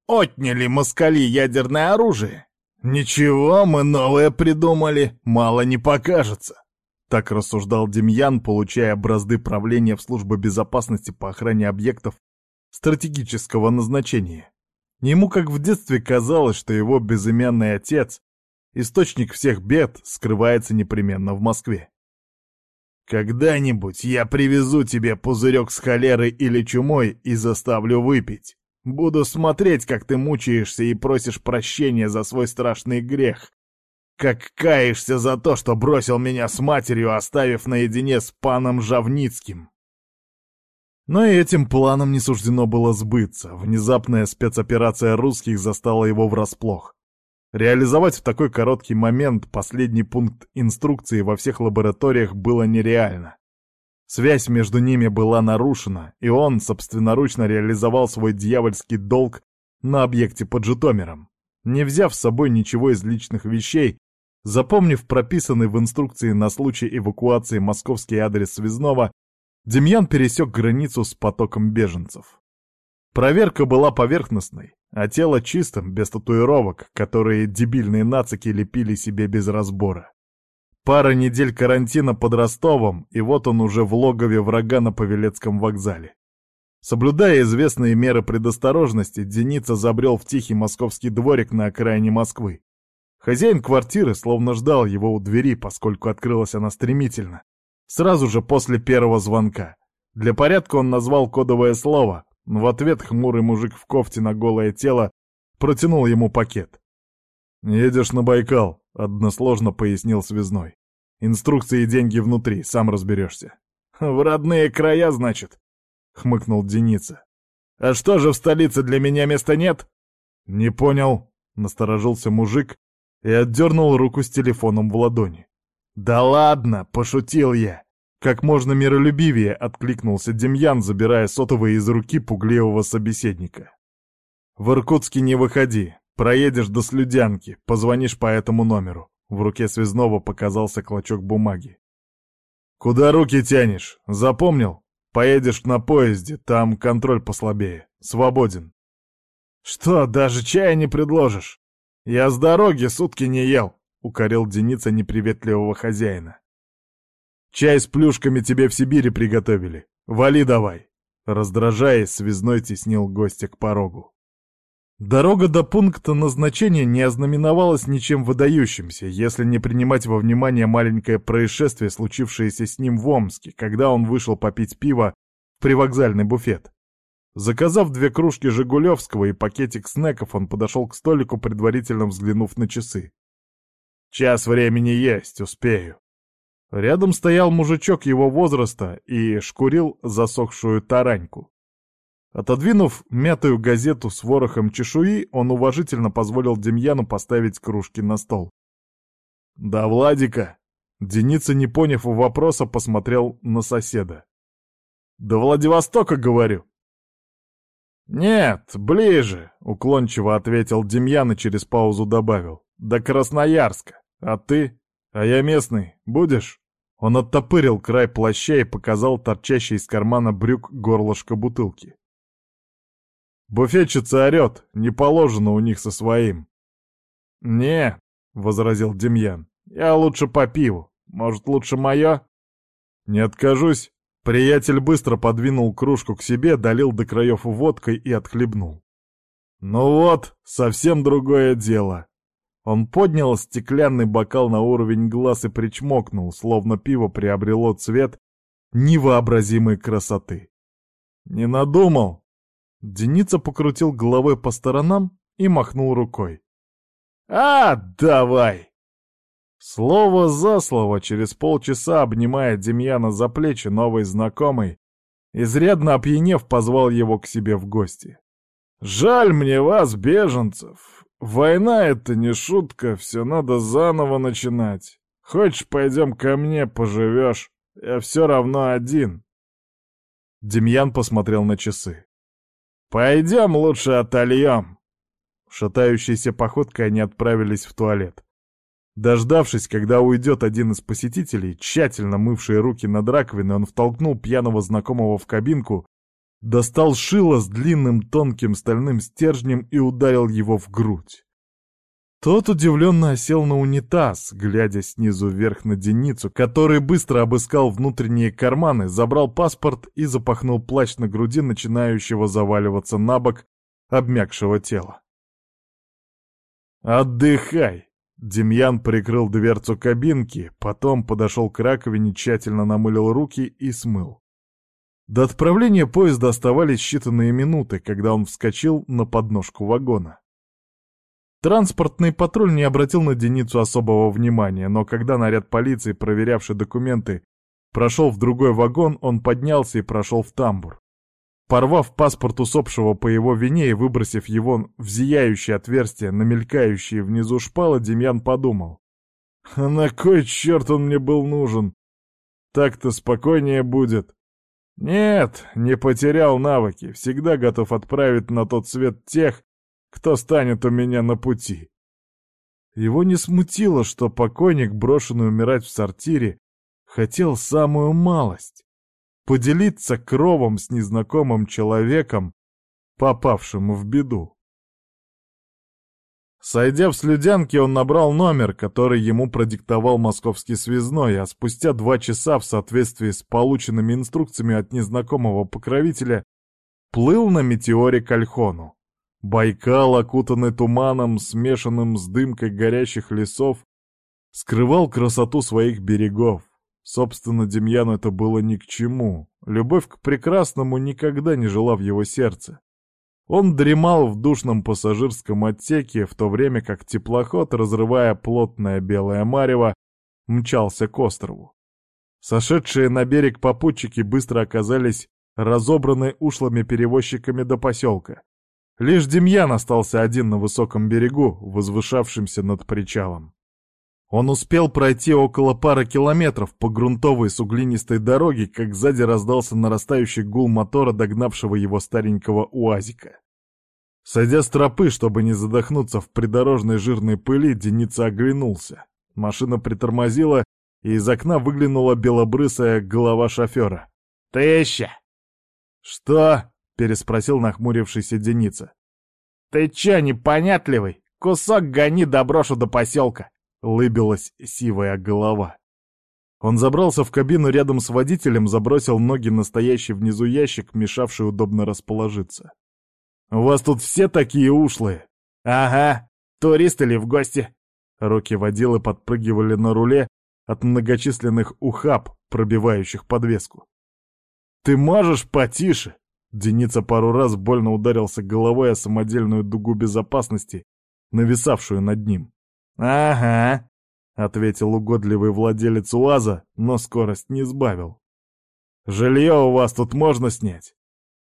«Отняли москали ядерное оружие!» «Ничего, мы новое придумали, мало не покажется», — так рассуждал Демьян, получая бразды правления в службе безопасности по охране объектов стратегического назначения. Ему как в детстве казалось, что его безымянный отец, источник всех бед, скрывается непременно в Москве. «Когда-нибудь я привезу тебе пузырек с холерой или чумой и заставлю выпить. Буду смотреть, как ты мучаешься и просишь прощения за свой страшный грех. Как каешься за то, что бросил меня с матерью, оставив наедине с паном Жавницким. Но и этим планом не суждено было сбыться. Внезапная спецоперация русских застала его врасплох. Реализовать в такой короткий момент последний пункт инструкции во всех лабораториях было нереально. Связь между ними была нарушена, и он собственноручно реализовал свой дьявольский долг на объекте под Житомиром, не взяв с собой ничего из личных вещей, запомнив прописанный в инструкции на случай эвакуации московский адрес связного, Демьян пересек границу с потоком беженцев. Проверка была поверхностной, а тело чистым, без татуировок, которые дебильные нацики лепили себе без разбора. Пара недель карантина под Ростовом, и вот он уже в логове врага на Павелецком вокзале. Соблюдая известные меры предосторожности, Деница забрел в тихий московский дворик на окраине Москвы. Хозяин квартиры словно ждал его у двери, поскольку открылась она стремительно. Сразу же после первого звонка. Для порядка он назвал кодовое слово, в ответ хмурый мужик в кофте на голое тело протянул ему пакет. «Едешь на Байкал», — односложно пояснил связной. «Инструкции и деньги внутри, сам разберешься». «В родные края, значит?» — хмыкнул Деница. «А что же в столице для меня места нет?» «Не понял», — насторожился мужик и отдернул руку с телефоном в ладони. «Да ладно, пошутил я!» Как можно миролюбивее откликнулся Демьян, забирая сотовый из руки пугливого собеседника. «В Иркутске не выходи. Проедешь до Слюдянки, позвонишь по этому номеру». В руке связного показался клочок бумаги. «Куда руки тянешь? Запомнил? Поедешь на поезде, там контроль послабее. Свободен». «Что, даже чая не предложишь? Я с дороги сутки не ел», — укорил Деница неприветливого хозяина. «Чай с плюшками тебе в Сибири приготовили. Вали давай!» Раздражаясь, связной теснил гостя к порогу. Дорога до пункта назначения не ознаменовалась ничем выдающимся, если не принимать во внимание маленькое происшествие, случившееся с ним в Омске, когда он вышел попить пиво в привокзальный буфет. Заказав две кружки «Жигулевского» и пакетик снеков, он подошел к столику, предварительно взглянув на часы. «Час времени есть, успею». Рядом стоял мужичок его возраста и шкурил засохшую тараньку. Отодвинув мятую газету с ворохом чешуи, он уважительно позволил Демьяну поставить кружки на стол. «Да, Владика!» Деница, не поняв вопроса, посмотрел на соседа. «До Владивостока, говорю!» «Нет, ближе!» — уклончиво ответил Демьян и через паузу добавил. «До Красноярска. А ты? А я местный. Будешь?» Он оттопырил край плаща и показал торчащий из кармана брюк горлышко бутылки. Буфетчица орет, не положено у них со своим. «Не», — возразил Демьян, — «я лучше по пиву. Может, лучше мое?» «Не откажусь». Приятель быстро подвинул кружку к себе, долил до краев водкой и отхлебнул. «Ну вот, совсем другое дело». Он поднял стеклянный бокал на уровень глаз и причмокнул, словно пиво приобрело цвет невообразимой красоты. «Не надумал?» Деница покрутил головой по сторонам и махнул рукой. «А, давай!» Слово за слово через полчаса, обнимая Демьяна за плечи, новый знакомый, изрядно опьянев, позвал его к себе в гости. «Жаль мне вас, беженцев. Война — это не шутка, все надо заново начинать. Хочешь, пойдем ко мне, поживешь? Я все равно один». Демьян посмотрел на часы. «Пойдем лучше отольем!» Шатающейся походкой они отправились в туалет. Дождавшись, когда уйдет один из посетителей, тщательно мывший руки над раковиной, он втолкнул пьяного знакомого в кабинку, достал шило с длинным тонким стальным стержнем и ударил его в грудь. Тот удивленно осел на унитаз, глядя снизу вверх на Деницу, который быстро обыскал внутренние карманы, забрал паспорт и запахнул плащ на груди начинающего заваливаться на бок обмякшего тела. «Отдыхай!» Демьян прикрыл дверцу кабинки, потом подошел к раковине, тщательно намылил руки и смыл. До отправления поезда оставались считанные минуты, когда он вскочил на подножку вагона. Транспортный патруль не обратил на Деницу особого внимания, но когда наряд полиции, проверявший документы, прошел в другой вагон, он поднялся и прошел в тамбур. Порвав паспорт усопшего по его вине и выбросив его в зияющее отверстие на мелькающие внизу шпалы, Демьян подумал. «А на кой черт он мне был нужен? Так-то спокойнее будет. Нет, не потерял навыки, всегда готов отправить на тот свет тех, кто станет у меня на пути. Его не смутило, что покойник, брошенный умирать в сортире, хотел самую малость — поделиться кровом с незнакомым человеком, попавшим в беду. Сойдя в слюдянке, он набрал номер, который ему продиктовал московский связной, а спустя два часа, в соответствии с полученными инструкциями от незнакомого покровителя, плыл на метеоре к Альхону. Байкал, окутанный туманом, смешанным с дымкой горящих лесов, скрывал красоту своих берегов. Собственно, Демьяну это было ни к чему. Любовь к прекрасному никогда не жила в его сердце. Он дремал в душном пассажирском отсеке, в то время как теплоход, разрывая плотное белое марево, мчался к острову. Сошедшие на берег попутчики быстро оказались разобраны ушлыми перевозчиками до поселка. Лишь Демьян остался один на высоком берегу, возвышавшемся над причалом. Он успел пройти около пары километров по грунтовой суглинистой дороге, как сзади раздался нарастающий гул мотора, догнавшего его старенького УАЗика. Сойдя с тропы, чтобы не задохнуться в придорожной жирной пыли, Деница оглянулся. Машина притормозила, и из окна выглянула белобрысая голова шофера. «Тыща!» «Что?» — переспросил нахмурившийся Деница. «Ты чё, непонятливый? Кусок гони доброшу до поселка!» Лыбилась сивая голова. Он забрался в кабину рядом с водителем, забросил ноги на стоящий внизу ящик, мешавший удобно расположиться. «У вас тут все такие ушлые?» «Ага, туристы или в гости?» Руки водилы подпрыгивали на руле от многочисленных ухаб, пробивающих подвеску. «Ты можешь потише?» Деница пару раз больно ударился головой о самодельную дугу безопасности, нависавшую над ним. «Ага», — ответил угодливый владелец УАЗа, но скорость не сбавил. «Жилье у вас тут можно снять?»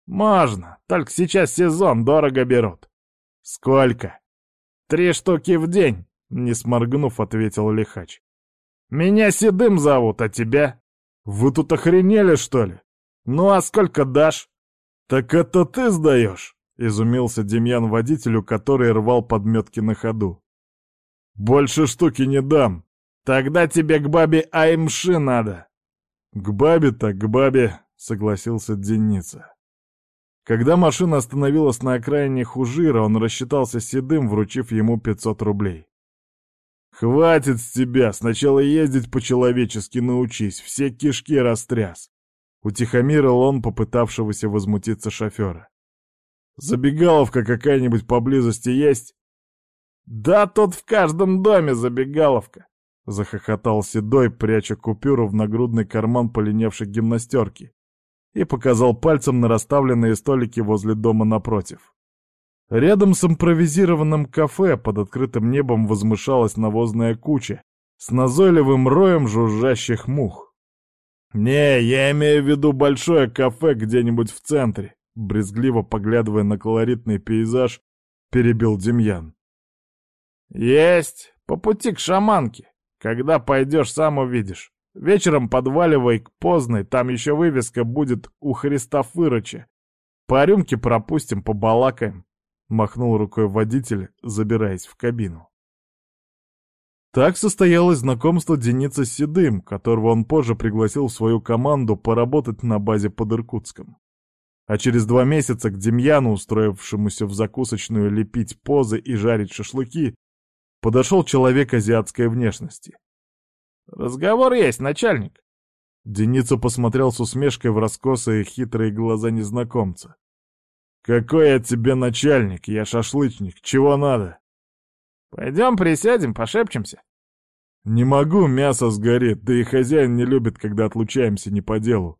«Можно, только сейчас сезон, дорого берут». «Сколько?» «Три штуки в день», — не сморгнув, ответил лихач. «Меня Седым зовут, а тебя?» «Вы тут охренели, что ли?» «Ну а сколько дашь?» «Так это ты сдаешь?» — изумился Демьян водителю, который рвал подметки на ходу. Больше штуки не дам. Тогда тебе к бабе Аймши надо. К бабе-то, к бабе, согласился Деница. Когда машина остановилась на окраине Хужира, он рассчитался седым, вручив ему 500 рублей. «Хватит с тебя! Сначала ездить по-человечески научись, все кишки растряс!» Утихомирил он попытавшегося возмутиться шофера. «Забегаловка какая-нибудь поблизости есть?» «Да тут в каждом доме забегаловка!» — захохотал Седой, пряча купюру в нагрудный карман полиневшей гимнастерки, и показал пальцем на расставленные столики возле дома напротив. Рядом с импровизированным кафе под открытым небом возмышалась навозная куча с назойливым роем жужжащих мух. «Не, я имею в виду большое кафе где-нибудь в центре», брезгливо поглядывая на колоритный пейзаж, перебил Демьян. «Есть! По пути к шаманке. Когда пойдешь, сам увидишь. Вечером подваливай к поздной, там еще вывеска будет у Христофырыча. По рюмке пропустим, побалакаем», — махнул рукой водитель, забираясь в кабину. Так состоялось знакомство Деница с Седым, которого он позже пригласил в свою команду поработать на базе под Иркутском. А через два месяца к Демьяну, устроившемуся в закусочную лепить позы и жарить шашлыки, подошел человек азиатской внешности. «Разговор есть, начальник!» Деница посмотрел с усмешкой в раскосые хитрые глаза незнакомца. «Какой я тебе начальник? Я шашлычник. Чего надо?» «Пойдем присядем, пошепчемся». «Не могу, мясо сгорит, да и хозяин не любит, когда отлучаемся не по делу».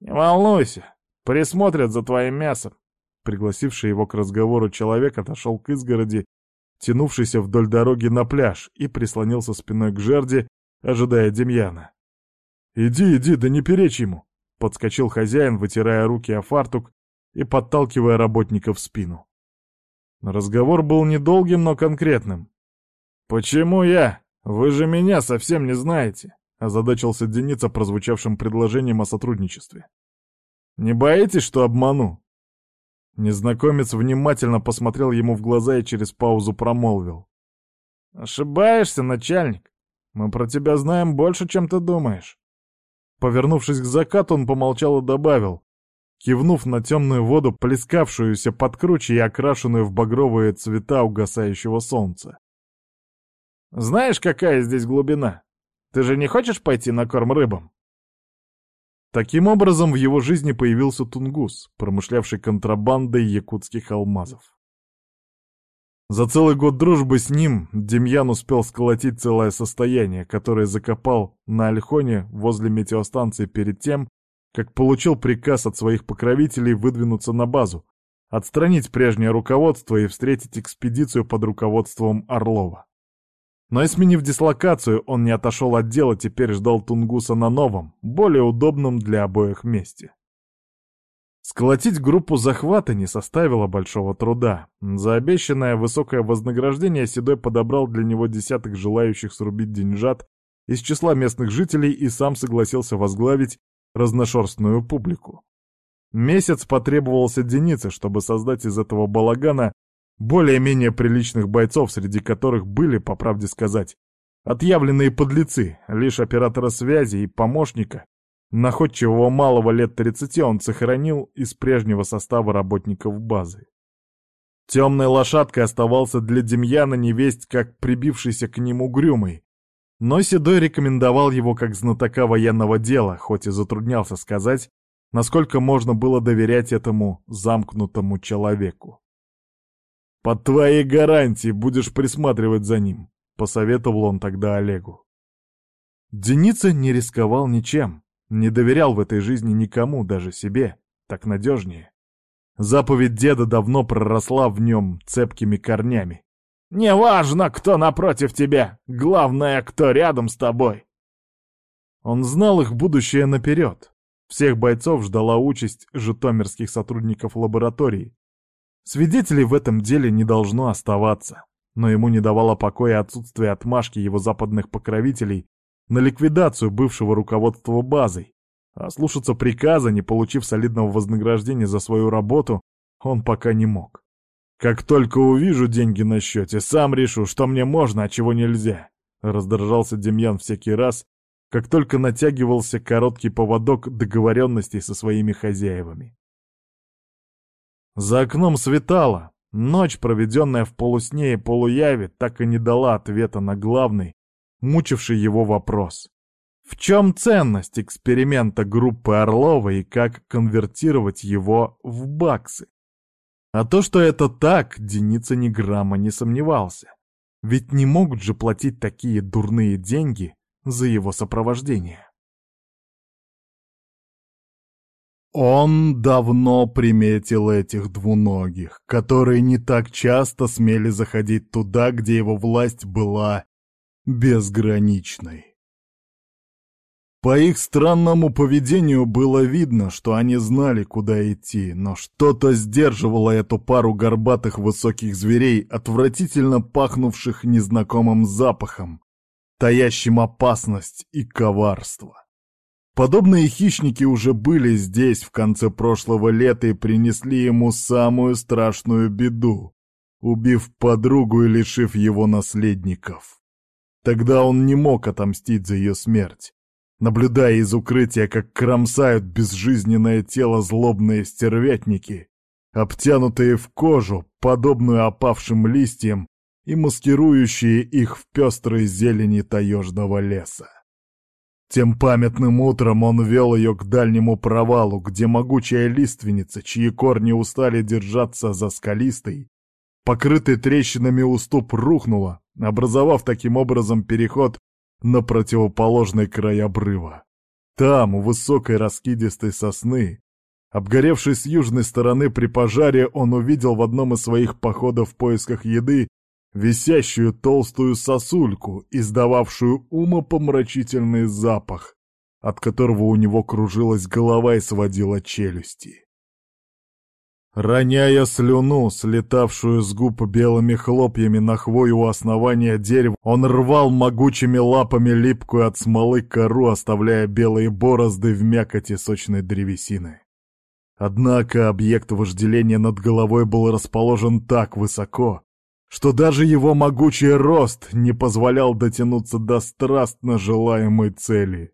«Не волнуйся, присмотрят за твоим мясом». Пригласивший его к разговору человек отошел к изгороди тянувшийся вдоль дороги на пляж, и прислонился спиной к жерди, ожидая Демьяна. «Иди, иди, да не перечь ему!» — подскочил хозяин, вытирая руки о фартук и подталкивая работника в спину. Разговор был недолгим, но конкретным. «Почему я? Вы же меня совсем не знаете. озадачился Деница прозвучавшим предложением о сотрудничестве. «Не боитесь, что обману?» Незнакомец внимательно посмотрел ему в глаза и через паузу промолвил. «Ошибаешься, начальник. Мы про тебя знаем больше, чем ты думаешь». Повернувшись к закату, он помолчал и добавил, кивнув на темную воду, плескавшуюся под круче и окрашенную в багровые цвета угасающего солнца. «Знаешь, какая здесь глубина? Ты же не хочешь пойти на корм рыбам?» Таким образом, в его жизни появился Тунгус, промышлявший контрабандой якутских алмазов. За целый год дружбы с ним Демьян успел сколотить целое состояние, которое закопал на Альхоне возле метеостанции перед тем, как получил приказ от своих покровителей выдвинуться на базу, отстранить прежнее руководство и встретить экспедицию под руководством Орлова. Но и сменив дислокацию, он не отошел от дела, теперь ждал Тунгуса на новом, более удобном для обоих месте. Сколотить группу захвата не составило большого труда. За обещанное высокое вознаграждение Седой подобрал для него десяток желающих срубить деньжат из числа местных жителей и сам согласился возглавить разношерстную публику. Месяц потребовался Денице, чтобы создать из этого балагана более-менее приличных бойцов, среди которых были, по правде сказать, отъявленные подлецы, лишь оператора связи и помощника, находчивого малого лет 30 он сохранил из прежнего состава работников базы. Темной лошадкой оставался для Демьяна невесть, как прибившийся к нему угрюмый, но Седой рекомендовал его как знатока военного дела, хоть и затруднялся сказать, насколько можно было доверять этому замкнутому человеку. «Под твоей гарантией будешь присматривать за ним», — посоветовал он тогда Олегу. Деница не рисковал ничем, не доверял в этой жизни никому, даже себе, так надежнее. Заповедь деда давно проросла в нем цепкими корнями. «Неважно, кто напротив тебя, главное, кто рядом с тобой». Он знал их будущее наперед. Всех бойцов ждала участь житомирских сотрудников лаборатории, Свидетелей в этом деле не должно оставаться, но ему не давало покоя отсутствие отмашки его западных покровителей на ликвидацию бывшего руководства базой, а слушаться приказа, не получив солидного вознаграждения за свою работу, он пока не мог. «Как только увижу деньги на счете, сам решу, что мне можно, а чего нельзя», — раздражался Демьян всякий раз, как только натягивался короткий поводок договоренностей со своими хозяевами. За окном светало. Ночь, проведенная в полусне и полуяве, так и не дала ответа на главный, мучивший его вопрос. В чем ценность эксперимента группы Орлова и как конвертировать его в баксы? А то, что это так, Деница ни грамма не сомневался. Ведь не могут же платить такие дурные деньги за его сопровождение. Он давно приметил этих двуногих, которые не так часто смели заходить туда, где его власть была безграничной. По их странному поведению было видно, что они знали, куда идти, но что-то сдерживало эту пару горбатых высоких зверей, отвратительно пахнувших незнакомым запахом, таящим опасность и коварство. Подобные хищники уже были здесь в конце прошлого лета и принесли ему самую страшную беду, убив подругу и лишив его наследников. Тогда он не мог отомстить за ее смерть, наблюдая из укрытия, как кромсают безжизненное тело злобные стервятники, обтянутые в кожу, подобную опавшим листьям и маскирующие их в пестрой зелени таежного леса. Тем памятным утром он вел ее к дальнему провалу, где могучая лиственница, чьи корни устали держаться за скалистой, покрытый трещинами уступ рухнула, образовав таким образом переход на противоположный край обрыва. Там, у высокой раскидистой сосны, обгоревшей с южной стороны при пожаре, он увидел в одном из своих походов в поисках еды висящую толстую сосульку, издававшую умопомрачительный запах, от которого у него кружилась голова и сводила челюсти. Роняя слюну, слетавшую с губ белыми хлопьями на хвою у основания дерева, он рвал могучими лапами липкую от смолы кору, оставляя белые борозды в мякоти сочной древесины. Однако объект вожделения над головой был расположен так высоко, что даже его могучий рост не позволял дотянуться до страстно желаемой цели.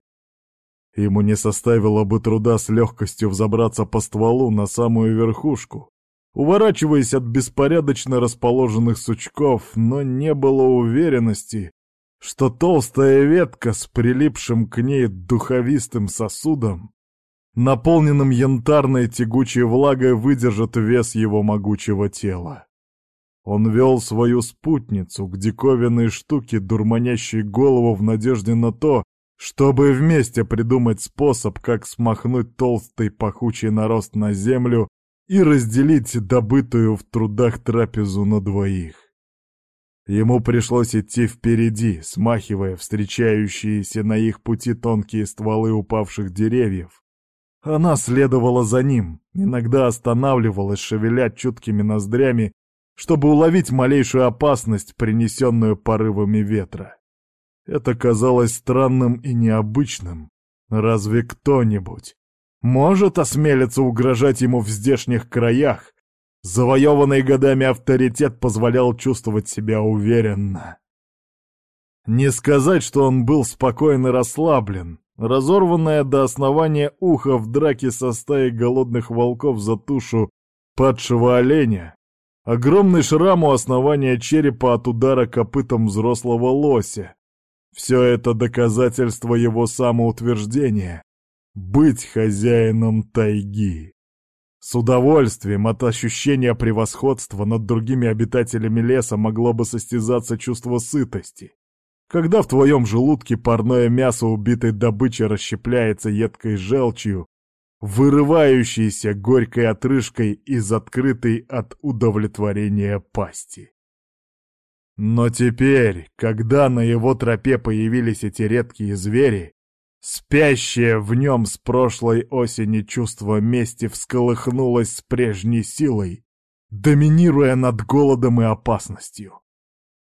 Ему не составило бы труда с легкостью взобраться по стволу на самую верхушку, уворачиваясь от беспорядочно расположенных сучков, но не было уверенности, что толстая ветка с прилипшим к ней духовистым сосудом, наполненным янтарной тягучей влагой, выдержит вес его могучего тела. Он вел свою спутницу к диковинной штуке, дурманящей голову в надежде на то, чтобы вместе придумать способ, как смахнуть толстый пахучий нарост на землю и разделить добытую в трудах трапезу на двоих. Ему пришлось идти впереди, смахивая встречающиеся на их пути тонкие стволы упавших деревьев. Она следовала за ним, иногда останавливалась, шевеля чуткими ноздрями, чтобы уловить малейшую опасность, принесенную порывами ветра. Это казалось странным и необычным. Разве кто-нибудь может осмелиться угрожать ему в здешних краях? Завоеванный годами авторитет позволял чувствовать себя уверенно. Не сказать, что он был спокоен и расслаблен. Разорванное до основания ухо в драке со стаей голодных волков за тушу падшего оленя, огромный шрам у основания черепа от удара копытом взрослого лося, все это доказательство его самоутверждения — быть хозяином тайги. С удовольствием от ощущения превосходства над другими обитателями леса могло бы состязаться чувство сытости. Когда в твоем желудке парное мясо убитой добычи расщепляется едкой желчью, вырывающейся горькой отрыжкой из открытой от удовлетворения пасти. Но теперь, когда на его тропе появились эти редкие звери, спящее в нем с прошлой осени чувство мести всколыхнулось с прежней силой, доминируя над голодом и опасностью.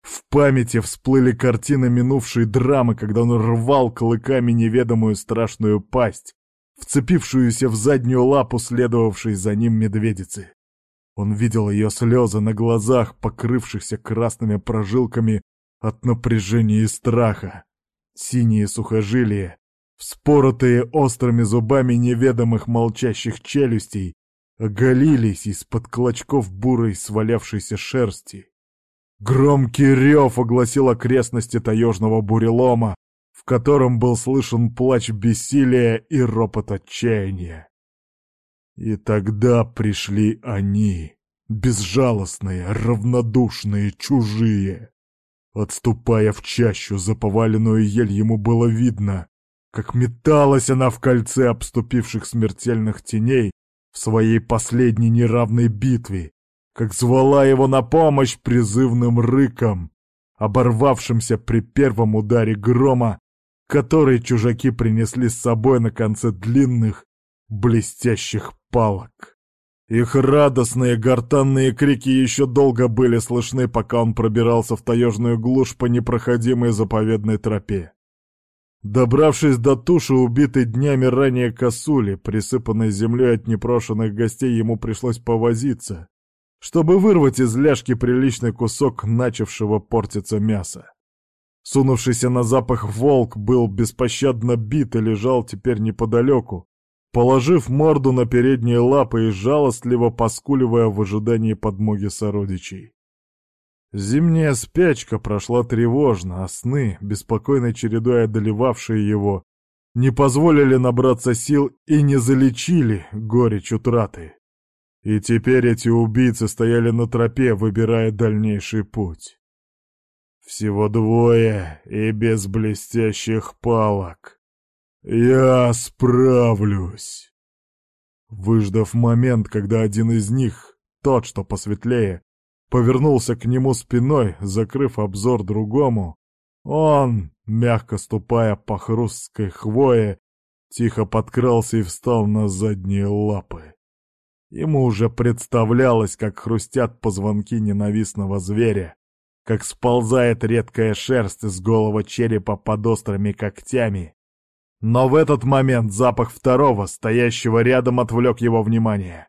В памяти всплыли картины минувшей драмы, когда он рвал клыками неведомую страшную пасть, вцепившуюся в заднюю лапу следовавшей за ним медведицы. Он видел ее слезы на глазах, покрывшихся красными прожилками от напряжения и страха. Синие сухожилия, вспоротые острыми зубами неведомых молчащих челюстей, оголились из-под клочков бурой свалявшейся шерсти. Громкий рев огласил окрестности таежного бурелома, в котором был слышен плач бессилия и ропот отчаяния. И тогда пришли они, безжалостные, равнодушные, чужие. Отступая в чащу за поваленную ель, ему было видно, как металась она в кольце обступивших смертельных теней в своей последней неравной битве, как звала его на помощь призывным рыком, оборвавшимся при первом ударе грома, который чужаки принесли с собой на конце длинных, блестящих палок. Их радостные гортанные крики еще долго были слышны, пока он пробирался в таежную глушь по непроходимой заповедной тропе. Добравшись до туши, убитой днями ранее косули, присыпанной землей от непрошенных гостей, ему пришлось повозиться, чтобы вырвать из ляжки приличный кусок начавшего портиться мяса. Сунувшийся на запах волк был беспощадно бит и лежал теперь неподалеку, положив морду на передние лапы и жалостливо поскуливая в ожидании подмоги сородичей. Зимняя спячка прошла тревожно, а сны, беспокойной чередой одолевавшие его, не позволили набраться сил и не залечили горечь утраты. И теперь эти убийцы стояли на тропе, выбирая дальнейший путь. Всего двое и без блестящих палок. «Я справлюсь!» Выждав момент, когда один из них, тот, что посветлее, повернулся к нему спиной, закрыв обзор другому, он, мягко ступая по хрусткой хвое, тихо подкрался и встал на задние лапы. Ему уже представлялось, как хрустят позвонки ненавистного зверя, как сползает редкая шерсть с голого черепа под острыми когтями. Но в этот момент запах второго, стоящего рядом, отвлек его внимание.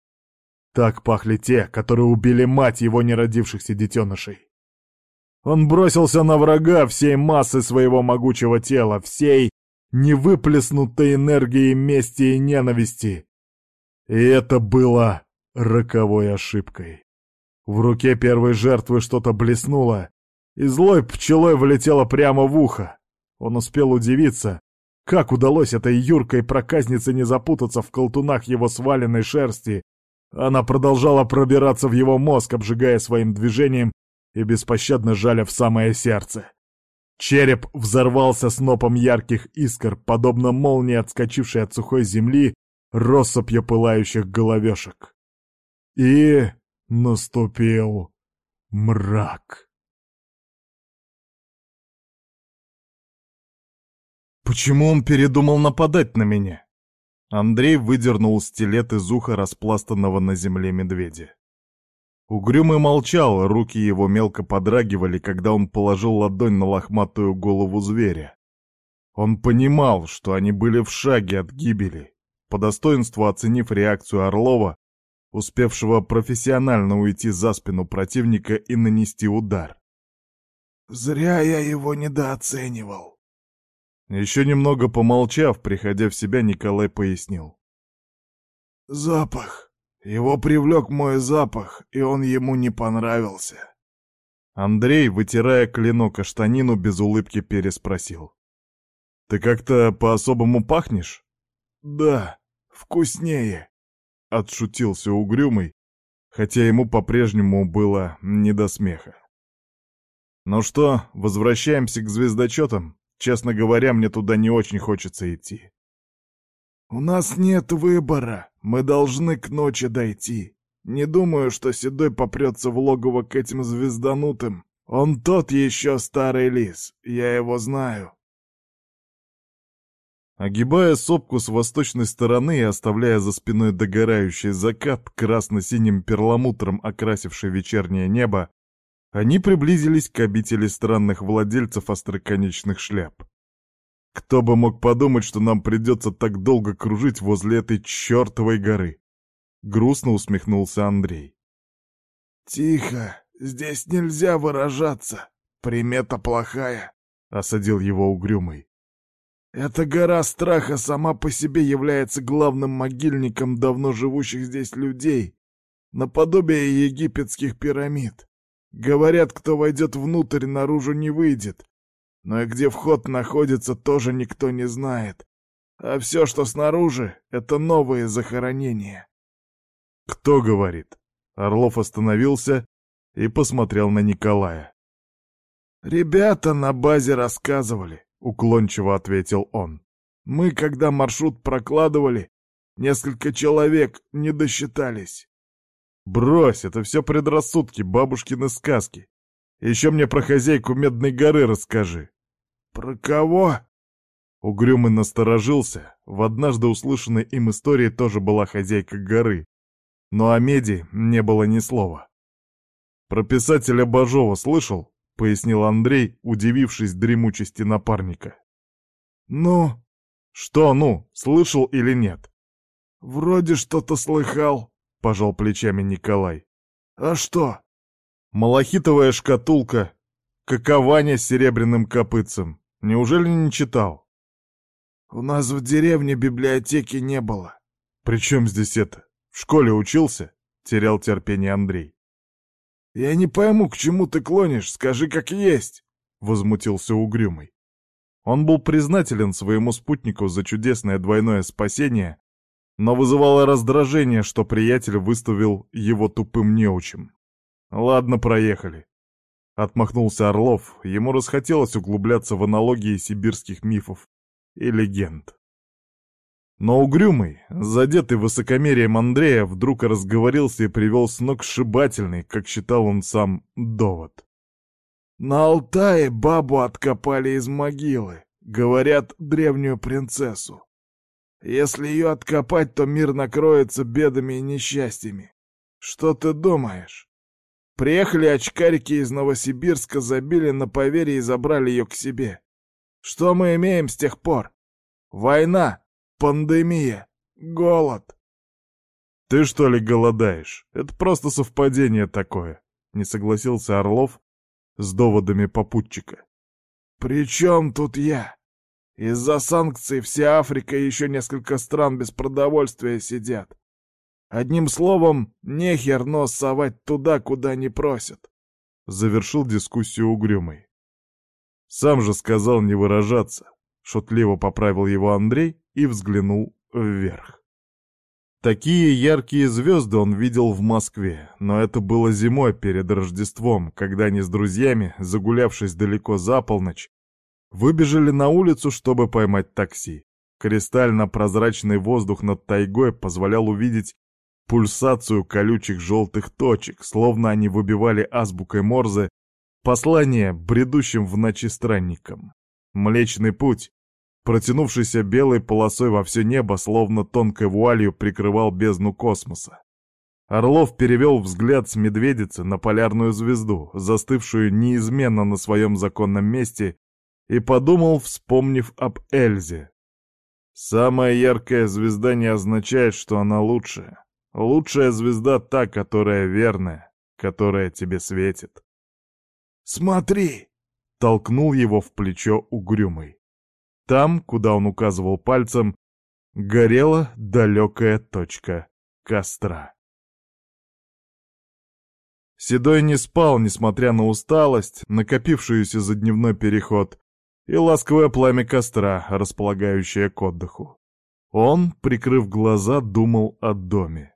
Так пахли те, которые убили мать его неродившихся детенышей. Он бросился на врага всей массы своего могучего тела, всей невыплеснутой энергией мести и ненависти, и это было роковой ошибкой. В руке первой жертвы что-то блеснуло, и злой пчелой влетело прямо в ухо. Он успел удивиться, как удалось этой юркой проказнице не запутаться в колтунах его сваленной шерсти. Она продолжала пробираться в его мозг, обжигая своим движением и беспощадно жаля в самое сердце. Череп взорвался снопом ярких искр, подобно молнии, отскочившей от сухой земли, россыпью пылающих головешек. И наступил мрак. Почему он передумал нападать на меня? Андрей выдернул стилет из уха распластанного на земле медведя. Угрюмый молчал, руки его мелко подрагивали, когда он положил ладонь на лохматую голову зверя. Он понимал, что они были в шаге от гибели, по достоинству оценив реакцию Орлова, успевшего профессионально уйти за спину противника и нанести удар. «Зря я его недооценивал». Еще немного помолчав, приходя в себя, Николай пояснил. «Запах. Его привлек мой запах, и он ему не понравился». Андрей, вытирая клинок о штанину, без улыбки переспросил. «Ты как-то по-особому пахнешь?» «Да, вкуснее», — отшутился угрюмый, хотя ему по-прежнему было не до смеха. «Ну что, возвращаемся к звездочетам? Честно говоря, мне туда не очень хочется идти». «У нас нет выбора, мы должны к ночи дойти. Не думаю, что Седой попрется в логово к этим звезданутым. Он тот еще старый лис, я его знаю». Огибая сопку с восточной стороны и оставляя за спиной догорающий закат, красно-синим перламутром окрасивший вечернее небо, они приблизились к обители странных владельцев остроконечных шляп. Кто бы мог подумать, что нам придется так долго кружить возле этой чертовой горы? Грустно усмехнулся Андрей. «Тихо, здесь нельзя выражаться. Примета плохая», — осадил его угрюмый. Эта гора страха сама по себе является главным могильником давно живущих здесь людей, наподобие египетских пирамид. Говорят, кто войдет внутрь, наружу не выйдет. Но и где вход находится, тоже никто не знает. А все, что снаружи, — это новые захоронения. «Кто говорит?» Орлов остановился и посмотрел на Николая. «Ребята на базе рассказывали уклончиво ответил он. Мы, когда маршрут прокладывали, несколько человек не досчитались. Брось, это все предрассудки, бабушкины сказки. Еще мне про хозяйку Медной горы расскажи. Про кого? Угрюмый насторожился. В однажды услышанной им истории тоже была хозяйка горы. Но о меди не было ни слова. Про писателя Бажова слышал? — пояснил Андрей, удивившись дремучести напарника. «Ну?» «Что «ну»? Слышал или нет?» «Вроде что-то слыхал», — пожал плечами Николай. «А что?» «Малахитовая шкатулка, какование с серебряным копытцем. Неужели не читал?» «У нас в деревне библиотеки не было». «При чем здесь это? В школе учился?» — терял терпение Андрей. «Я не пойму, к чему ты клонишь, скажи как есть!» — возмутился Угрюмый. Он был признателен своему спутнику за чудесное двойное спасение, но вызывало раздражение, что приятель выставил его тупым неучем. «Ладно, проехали». Отмахнулся Орлов, ему расхотелось углубляться в аналогии сибирских мифов и легенд. Но угрюмый, задетый высокомерием Андрея, вдруг разговорился и привел с ног сшибательный, как считал он сам, довод. «На Алтае бабу откопали из могилы, говорят, древнюю принцессу. Если ее откопать, то мир накроется бедами и несчастьями. Что ты думаешь? Приехали очкарики из Новосибирска, забили на поверье и забрали ее к себе. Что мы имеем с тех пор? Война, пандемия, голод. Ты что ли голодаешь? Это просто совпадение такое, не согласился Орлов с доводами попутчика. При чем тут я? Из-за санкций вся Африка и еще несколько стран без продовольствия сидят. Одним словом, нехер нос совать туда, куда не просят. Завершил дискуссию угрюмый. Сам же сказал не выражаться. Шутливо поправил его Андрей и взглянул вверх. Такие яркие звезды он видел в Москве, но это было зимой перед Рождеством, когда они с друзьями, загулявшись далеко за полночь, выбежали на улицу, чтобы поймать такси. Кристально-прозрачный воздух над тайгой позволял увидеть пульсацию колючих желтых точек, словно они выбивали азбукой Морзе послание бредущим в ночи странникам. Млечный путь, протянувшийся белой полосой во все небо, словно тонкой вуалью прикрывал бездну космоса. Орлов перевел взгляд с медведицы на полярную звезду, застывшую неизменно на своем законном месте, и подумал, вспомнив об Эльзе. Самая яркая звезда не означает, что она лучшая. Лучшая звезда та, которая верная, которая тебе светит. «Смотри!» — толкнул его в плечо угрюмый. Там, куда он указывал пальцем, горела далекая точка костра. Седой не спал, несмотря на усталость, накопившуюся за дневной переход, и ласковое пламя костра, располагающее к отдыху. Он, прикрыв глаза, думал о доме.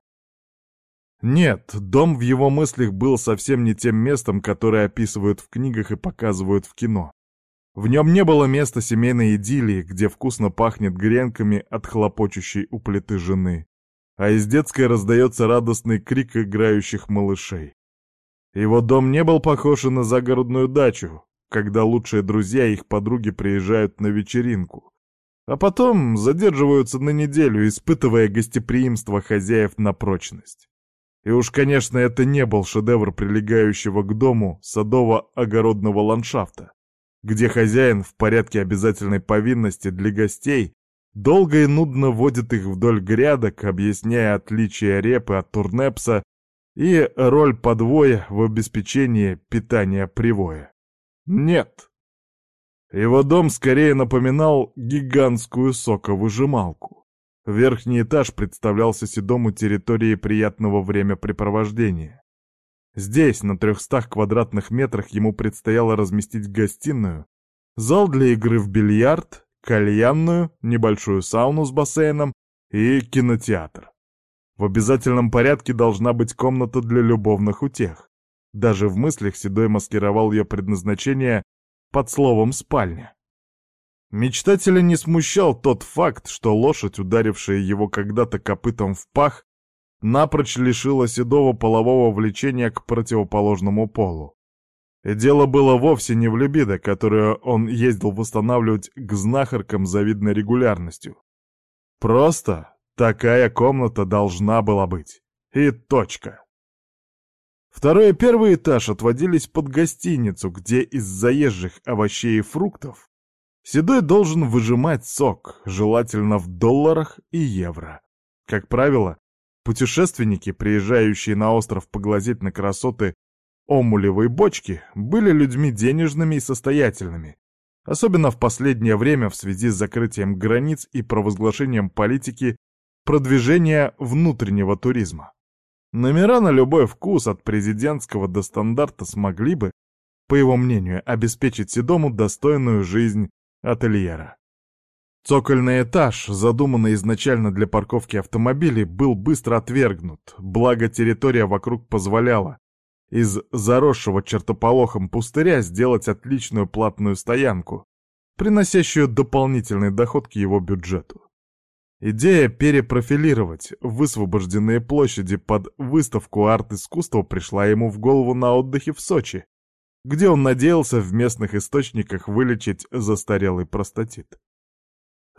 Нет, дом в его мыслях был совсем не тем местом, которое описывают в книгах и показывают в кино. В нем не было места семейной идиллии, где вкусно пахнет гренками от хлопочущей у плиты жены, а из детской раздается радостный крик играющих малышей. Его дом не был похож на загородную дачу, когда лучшие друзья и их подруги приезжают на вечеринку, а потом задерживаются на неделю, испытывая гостеприимство хозяев на прочность. И уж, конечно, это не был шедевр прилегающего к дому садово-огородного ландшафта, где хозяин в порядке обязательной повинности для гостей долго и нудно водит их вдоль грядок, объясняя отличия репы от турнепса и роль подвоя в обеспечении питания привоя. Нет. Его дом скорее напоминал гигантскую соковыжималку. Верхний этаж представлялся Седому территорией приятного времяпрепровождения. Здесь, на 300 квадратных метрах, ему предстояло разместить гостиную, зал для игры в бильярд, кальянную, небольшую сауну с бассейном и кинотеатр. В обязательном порядке должна быть комната для любовных утех. Даже в мыслях Седой маскировал ее предназначение под словом «спальня». Мечтателя не смущал тот факт, что лошадь, ударившая его когда-то копытом в пах, напрочь лишила Седова полового влечения к противоположному полу. И дело было вовсе не в либидо, которое он ездил восстанавливать к знахаркам завидной регулярностью. Просто такая комната должна была быть. И точка. Второй и первый этаж отводились под гостиницу, где из заезжих овощей и фруктов Седой должен выжимать сок, желательно в долларах и евро. Как правило, путешественники, приезжающие на остров поглазеть на красоты омулевой бочки, были людьми денежными и состоятельными, особенно в последнее время в связи с закрытием границ и провозглашением политики продвижения внутреннего туризма. Номера на любой вкус от президентского до стандарта смогли бы, по его мнению, обеспечить Седому достойную жизнь ательера. Цокольный этаж, задуманный изначально для парковки автомобилей, был быстро отвергнут, благо территория вокруг позволяла из заросшего чертополохом пустыря сделать отличную платную стоянку, приносящую дополнительный доход к его бюджету. Идея перепрофилировать высвобожденные площади под выставку арт-искусства пришла ему в голову на отдыхе в Сочи, где он надеялся в местных источниках вылечить застарелый простатит.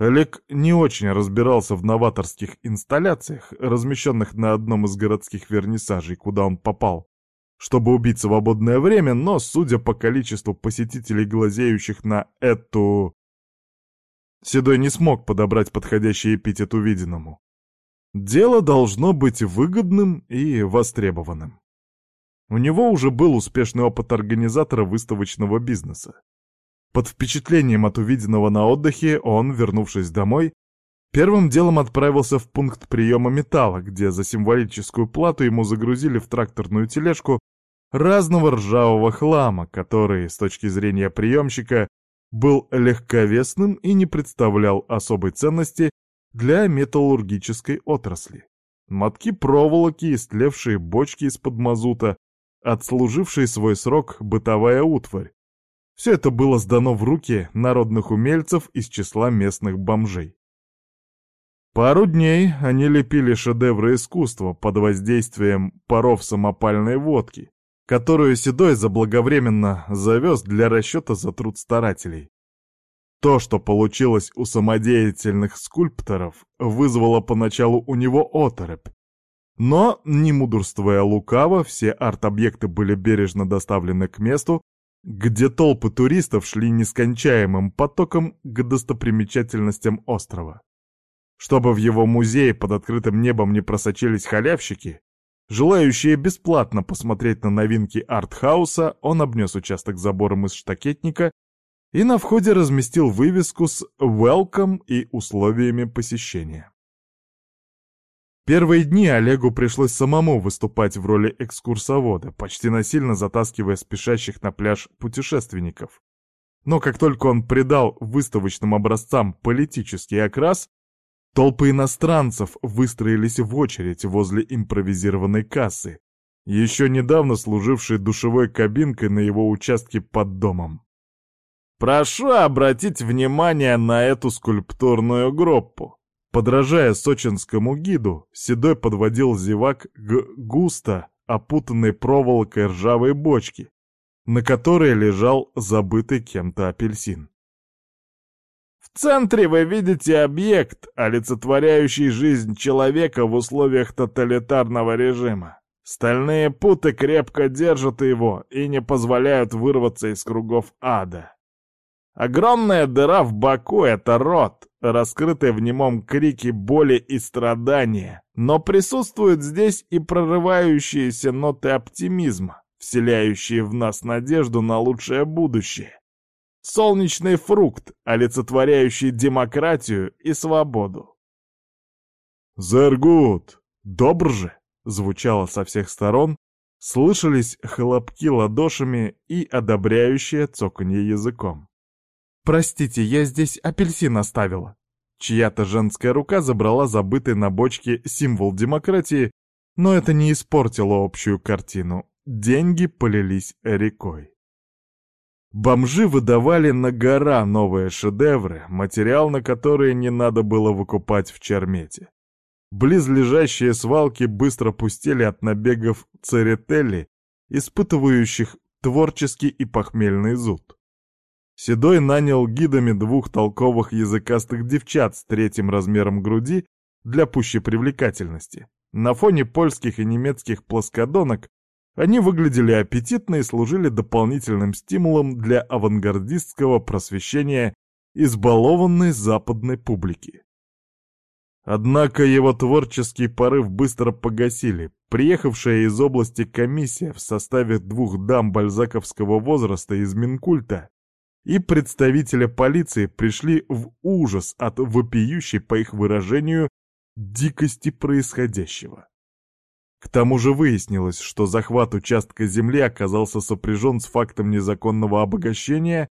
Олег не очень разбирался в новаторских инсталляциях, размещенных на одном из городских вернисажей, куда он попал, чтобы убить свободное время, но, судя по количеству посетителей, глазеющих на эту... Седой не смог подобрать подходящий эпитет увиденному. Дело должно быть выгодным и востребованным. У него уже был успешный опыт организатора выставочного бизнеса. Под впечатлением от увиденного на отдыхе он, вернувшись домой, первым делом отправился в пункт приема металла, где за символическую плату ему загрузили в тракторную тележку разного ржавого хлама, который, с точки зрения приемщика, был легковесным и не представлял особой ценности для металлургической отрасли. Мотки проволоки, истлевшие бочки из-под мазута, отслужившие свой срок бытовая утварь, все это было сдано в руки народных умельцев из числа местных бомжей. Пару дней они лепили шедевры искусства под воздействием паров самопальной водки, которую Седой заблаговременно завез для расчета за труд старателей. То, что получилось у самодеятельных скульпторов, вызвало поначалу у него оторопь. Но, не мудрствуя лукаво, все арт-объекты были бережно доставлены к месту, где толпы туристов шли нескончаемым потоком к достопримечательностям острова. Чтобы в его музее под открытым небом не просочились халявщики, желающие бесплатно посмотреть на новинки артхауса, он обнес участок забором из штакетника и на входе разместил вывеску с «Welcome» и условиями посещения. Первые дни Олегу пришлось самому выступать в роли экскурсовода, почти насильно затаскивая спешащих на пляж путешественников. Но как только он придал выставочным образцам политический окрас, толпы иностранцев выстроились в очередь возле импровизированной кассы, еще недавно служившей душевой кабинкой на его участке под домом. «Прошу обратить внимание на эту скульптурную группу», Подражая сочинскому гиду, Седой подводил зевак к густо опутанной проволокой ржавой бочке, на которой лежал забытый кем-то апельсин. В центре вы видите объект, олицетворяющий жизнь человека в условиях тоталитарного режима. Стальные путы крепко держат его и не позволяют вырваться из кругов ада. Огромная дыра в боку — это рот, раскрытый в немом крике боли и страдания, но присутствуют здесь и прорывающиеся ноты оптимизма, вселяющие в нас надежду на лучшее будущее. Солнечный фрукт, олицетворяющий демократию и свободу. «Зергут! Добр же!» — звучало со всех сторон, слышались хлопки ладошами и одобряющее цоканье языком. «Простите, я здесь апельсин оставила». Чья-то женская рука забрала забытый на бочке символ демократии, но это не испортило общую картину. Деньги полились рекой. Бомжи выдавали на гора новые шедевры, материал на которые не надо было выкупать в Чермете. Близлежащие свалки быстро пустели от набегов церетели, испытывающих творческий и похмельный зуд. Седой нанял гидами двух толковых языкастых девчат с третьим размером груди для пущей привлекательности. На фоне польских и немецких плоскодонок они выглядели аппетитно и служили дополнительным стимулом для авангардистского просвещения избалованной западной публики. Однако его творческий порыв быстро погасили. Приехавшая из области комиссия в составе двух дам бальзаковского возраста из Минкульта и представителя полиции пришли в ужас от вопиющей, по их выражению, дикости происходящего. К тому же выяснилось, что захват участка земли оказался сопряжен с фактом незаконного обогащения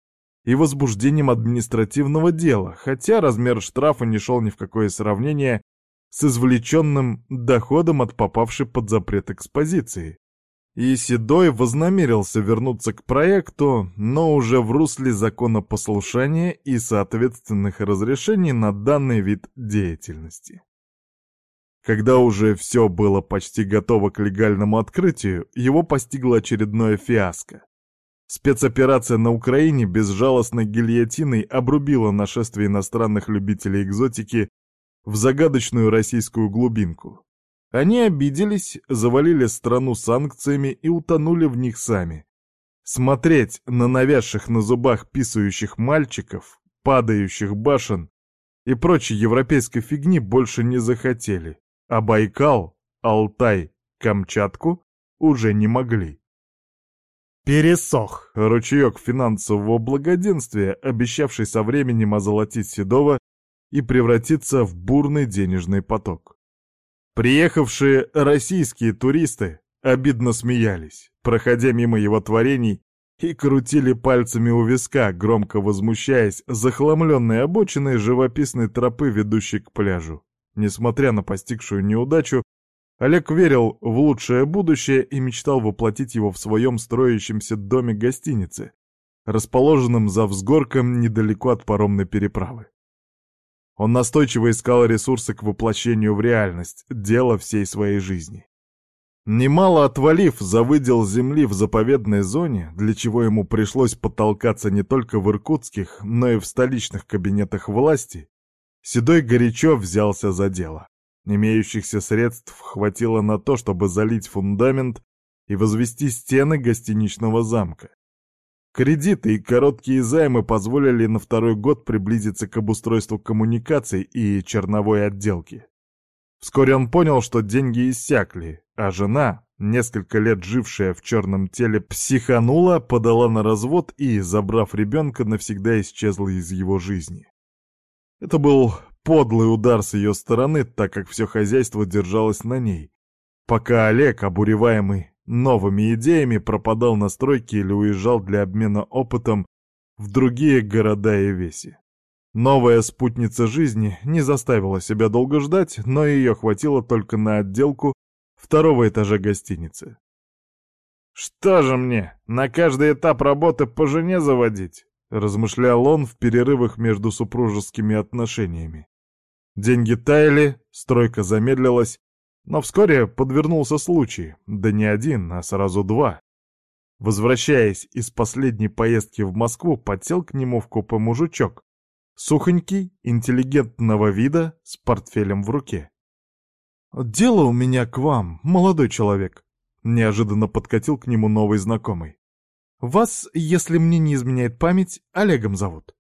и возбуждением административного дела, хотя размер штрафа не шел ни в какое сравнение с извлеченным доходом от попавшей под запрет экспозиции. И Седой вознамерился вернуться к проекту, но уже в русле законопослушания и соответственных разрешений на данный вид деятельности. Когда уже все было почти готово к легальному открытию, его постигло очередное фиаско. Спецоперация на Украине безжалостной гильотиной обрубила нашествие иностранных любителей экзотики в загадочную российскую глубинку. Они обиделись, завалили страну санкциями и утонули в них сами. Смотреть на навязших на зубах писающих мальчиков, падающих башен и прочей европейской фигни больше не захотели, а Байкал, Алтай, Камчатку уже не могли. Пересох ручеек финансового благоденствия, обещавший со временем озолотить Седова и превратиться в бурный денежный поток. Приехавшие российские туристы обидно смеялись, проходя мимо его творений, и крутили пальцами у виска, громко возмущаясь захламленной обочиной живописной тропы, ведущей к пляжу. Несмотря на постигшую неудачу, Олег верил в лучшее будущее и мечтал воплотить его в своем строящемся доме гостиницы, расположенном за взгорком недалеко от паромной переправы. Он настойчиво искал ресурсы к воплощению в реальность, дело всей своей жизни. Немало отвалив за выдел земли в заповедной зоне, для чего ему пришлось потолкаться не только в иркутских, но и в столичных кабинетах власти, Седой горячо взялся за дело. Имеющихся средств хватило на то, чтобы залить фундамент и возвести стены гостиничного замка. Кредиты и короткие займы позволили на второй год приблизиться к обустройству коммуникаций и черновой отделки. Вскоре он понял, что деньги иссякли, а жена, несколько лет жившая в черном теле, психанула, подала на развод и, забрав ребенка, навсегда исчезла из его жизни. Это был Подлый удар с ее стороны, так как все хозяйство держалось на ней. Пока Олег, обуреваемый новыми идеями, пропадал на стройке или уезжал для обмена опытом в другие города и веси. Новая спутница жизни не заставила себя долго ждать, но ее хватило только на отделку второго этажа гостиницы. «Что же мне, на каждый этап работы по жене заводить?» — размышлял он в перерывах между супружескими отношениями. Деньги таяли, стройка замедлилась, но вскоре подвернулся случай, да не один, а сразу два. Возвращаясь из последней поездки в Москву, подсел к нему в купе мужичок, сухонький, интеллигентного вида, с портфелем в руке. «Дело у меня к вам, молодой человек», — неожиданно подкатил к нему новый знакомый. «Вас, если мне не изменяет память, Олегом зовут».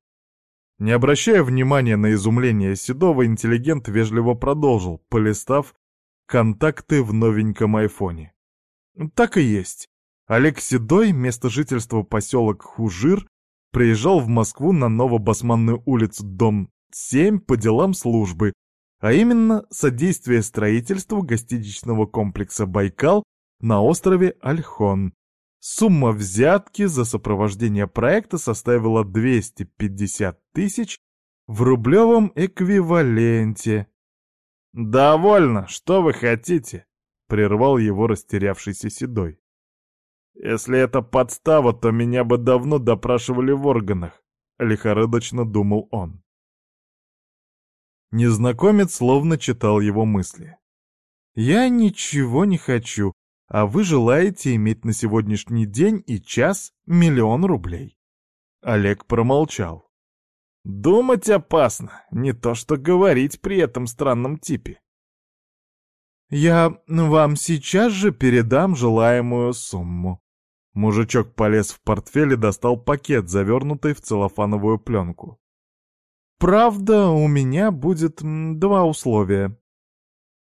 Не обращая внимания на изумление Седова, интеллигент вежливо продолжил, полистав контакты в новеньком айфоне. Так и есть. Олег Седой, место жительства поселок Хужир, приезжал в Москву на Новобасманную улицу, дом 7 по делам службы, а именно содействие строительству гостиничного комплекса «Байкал» на острове Альхон, Сумма взятки за сопровождение проекта составила 250 тысяч в рублевом эквиваленте. «Довольно, что вы хотите?» — прервал его растерявшийся Седой. «Если это подстава, то меня бы давно допрашивали в органах», — лихорадочно думал он. Незнакомец словно читал его мысли. «Я ничего не хочу, а вы желаете иметь на сегодняшний день и час миллион рублей. Олег промолчал. Думать опасно, не то что говорить при этом странном типе. Я вам сейчас же передам желаемую сумму. Мужичок полез в портфель и достал пакет, завернутый в целлофановую пленку. Правда, у меня будет два условия.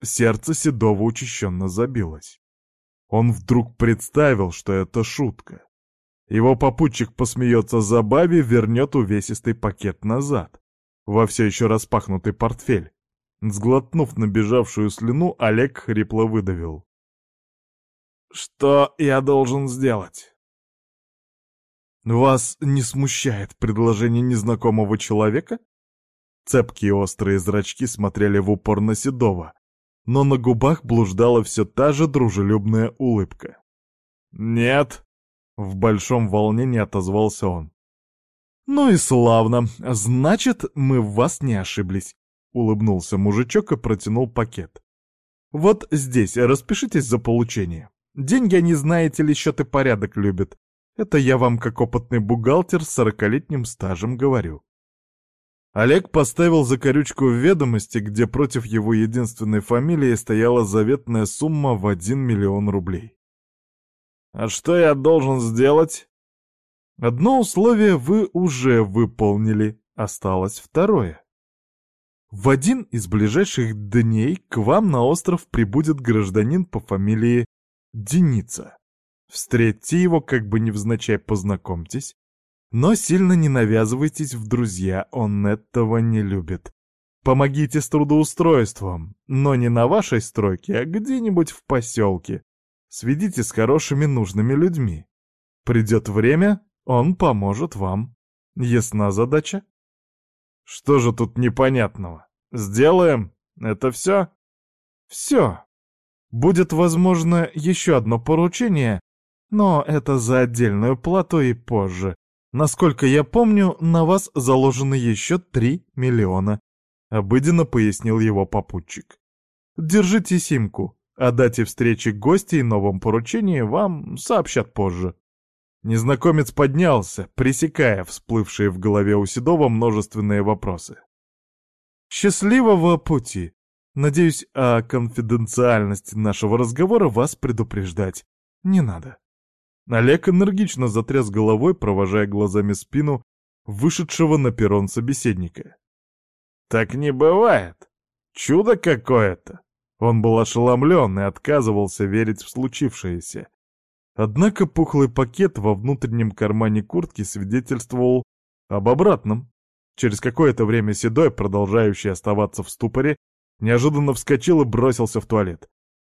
Сердце Седова учащенно забилось. Он вдруг представил, что это шутка. Его попутчик посмеется забаве, вернет увесистый пакет назад, во все еще распахнутый портфель. Сглотнув набежавшую слюну, Олег хрипло выдавил. «Что я должен сделать?» «Вас не смущает предложение незнакомого человека?» Цепкие острые зрачки смотрели в упор на Седова, но на губах блуждала все та же дружелюбная улыбка. «Нет», — в большом волнении отозвался он. «Ну и славно, значит, мы в вас не ошиблись», — улыбнулся мужичок и протянул пакет. «Вот здесь распишитесь за получение. Деньги они, знаете ли, счет и порядок любят. Это я вам как опытный бухгалтер с сорокалетним стажем говорю. Олег поставил закорючку в ведомости, где против его единственной фамилии стояла заветная сумма в 1 миллион рублей. «А что я должен сделать?» «Одно условие вы уже выполнили, осталось второе. В один из ближайших дней к вам на остров прибудет гражданин по фамилии Деница. Встретьте его, как бы невзначай познакомьтесь, но сильно не навязывайтесь в друзья, он этого не любит. Помогите с трудоустройством, но не на вашей стройке, а где-нибудь в поселке. Сведите с хорошими нужными людьми. Придет время, он поможет вам. Ясна задача? Что же тут непонятного? Сделаем? Это все? Все. Будет, возможно, еще одно поручение, но это за отдельную плату и позже. Насколько я помню, на вас заложено еще три миллиона. Обыденно пояснил его попутчик. Держите симку. О дате встречи гостей и новом поручении вам сообщат позже. Незнакомец поднялся, пресекая всплывшие в голове у Седова множественные вопросы. «Счастливого пути! Надеюсь, о конфиденциальности нашего разговора вас предупреждать не надо». Олег энергично затряс головой, провожая глазами спину вышедшего на перрон собеседника. «Так не бывает! Чудо какое-то!» Он был ошеломлен и отказывался верить в случившееся. Однако пухлый пакет во внутреннем кармане куртки свидетельствовал об обратном. Через какое-то время Седой, продолжающий оставаться в ступоре, неожиданно вскочил и бросился в туалет.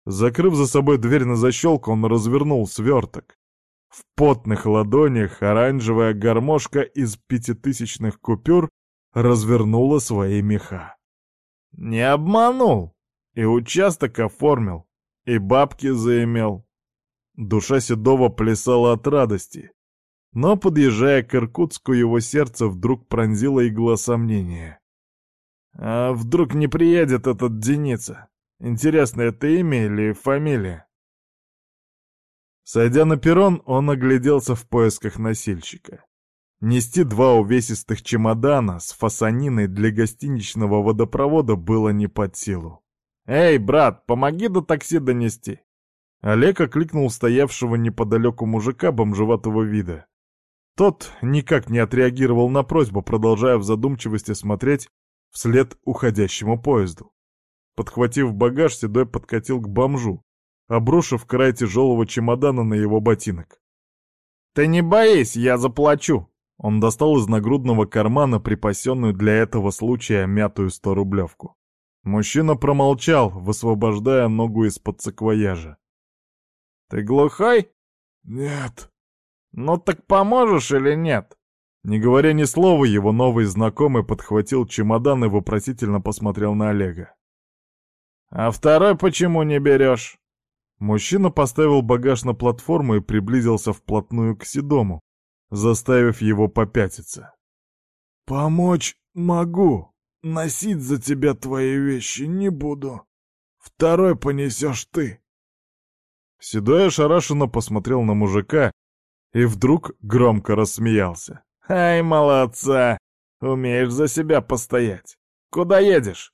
Закрыв за собой дверь на защелку, он развернул сверток. В потных ладонях оранжевая гармошка из пятитысячных купюр развернула свои меха. «Не обманул! И участок оформил, и бабки заимел, Душа Седова плясала от радости. Но, подъезжая к Иркутску, его сердце вдруг пронзило игла сомнения. «А вдруг не приедет этот Деница? Интересно, это имя или фамилия?» Сойдя на перрон, он огляделся в поисках носильщика. Нести два увесистых чемодана с фасониной для гостиничного водопровода было не под силу. «Эй, брат, помоги до такси донести!» Олег окликнул стоявшего неподалеку мужика бомжеватого вида. Тот никак не отреагировал на просьбу, продолжая в задумчивости смотреть вслед уходящему поезду. Подхватив багаж, Седой подкатил к бомжу, обрушив край тяжелого чемодана на его ботинок. «Ты не боись, я заплачу!» Он достал из нагрудного кармана припасенную для этого случая мятую сто-рублевку. Мужчина промолчал, высвобождая ногу из-под саквояжа. «Ты глухой?» «Нет». «Ну так поможешь или нет?» Не говоря ни слова, его новый знакомый подхватил чемодан и вопросительно посмотрел на Олега. «А второй почему не берешь?» Мужчина поставил багаж на платформу и приблизился вплотную к Седому, заставив его попятиться. «Помочь могу. Носить за тебя твои вещи не буду. Второй понесешь ты». Седой ошарашенно посмотрел на мужика и вдруг громко рассмеялся. «Ай, молодца! Умеешь за себя постоять. Куда едешь?»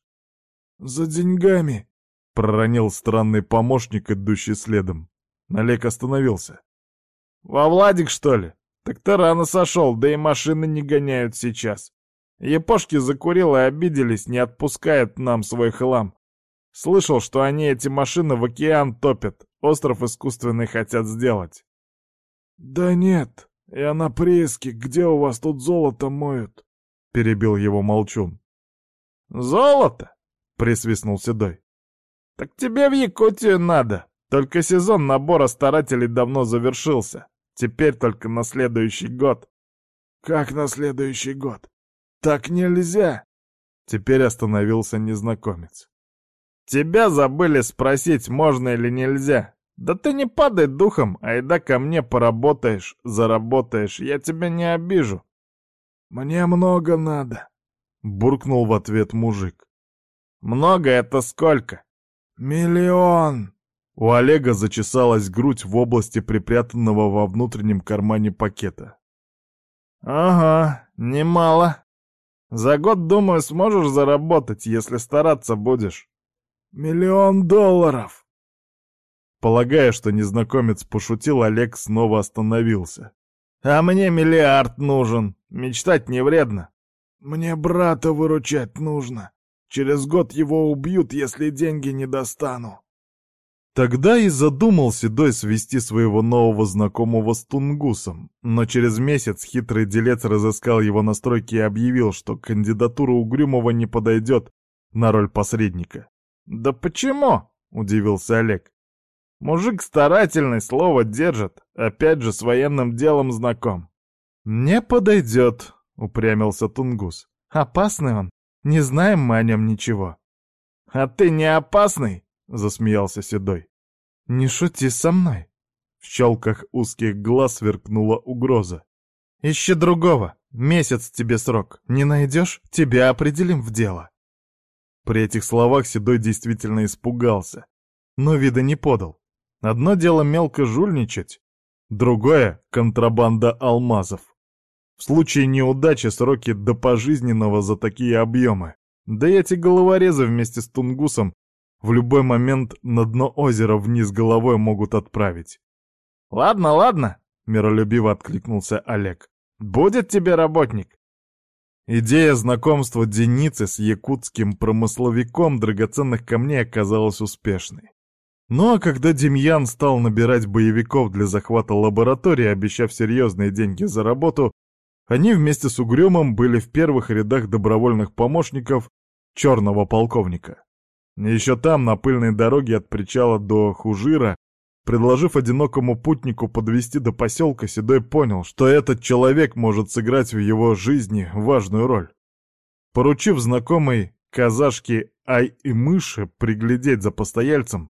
«За деньгами», — проронил странный помощник, идущий следом. Олег остановился. «Во Владик, что ли? Так ты рано сошел, да и машины не гоняют сейчас. Япошки закурил и обиделись, не отпускают нам свой хлам. Слышал, что они эти машины в океан топят, остров искусственный хотят сделать. «Да нет, я на прииске, где у вас тут золото моют?» — перебил его молчун. «Золото?» — присвистнул Седой. «Так тебе в Якутию надо. Только сезон набора старателей давно завершился. Теперь только на следующий год». «Как на следующий год? Так нельзя!» Теперь остановился незнакомец. Тебя забыли спросить, можно или нельзя. Да ты не падай духом, айда ко мне поработаешь, заработаешь, я тебя не обижу. Мне много надо, буркнул в ответ мужик. Много это сколько? Миллион. У Олега зачесалась грудь в области припрятанного во внутреннем кармане пакета. «Ага, немало. За год, думаю, сможешь заработать, если стараться будешь. Миллион долларов!» Полагая, что незнакомец пошутил, Олег снова остановился. «А мне миллиард нужен. Мечтать не вредно». «Мне брата выручать нужно. Через год его убьют, если деньги не достану». Тогда и задумал Седой свести своего нового знакомого с Тунгусом, но через месяц хитрый делец разыскал его настройки и объявил, что кандидатура Угрюмова не подойдет на роль посредника. «Да почему?» — удивился Олег. «Мужик старательный, слово держит, опять же с военным делом знаком». «Не подойдет», — упрямился Тунгус. «Опасный он, не знаем мы о нем ничего». «А ты не опасный?» — засмеялся Седой. «Не шути со мной!» В щелках узких глаз сверкнула угроза. «Ищи другого. Месяц тебе срок. Не найдешь — тебя определим в дело». При этих словах Седой действительно испугался, но вида не подал. Одно дело мелко жульничать, другое — контрабанда алмазов. В случае неудачи сроки до пожизненного за такие объемы. Да и эти головорезы вместе с Тунгусом в любой момент на дно озера вниз головой могут отправить. «Ладно, ладно», — миролюбиво откликнулся Олег. «Будет тебе работник». Идея знакомства Деницы с якутским промысловиком драгоценных камней оказалась успешной. Ну а когда Демьян стал набирать боевиков для захвата лаборатории, обещав серьезные деньги за работу, они вместе с Угрюмом были в первых рядах добровольных помощников черного полковника. Еще там, на пыльной дороге от причала до Хужира, предложив одинокому путнику подвести до поселка, Седой понял, что этот человек может сыграть в его жизни важную роль. Поручив знакомой казашке Ай и Мыши приглядеть за постояльцем,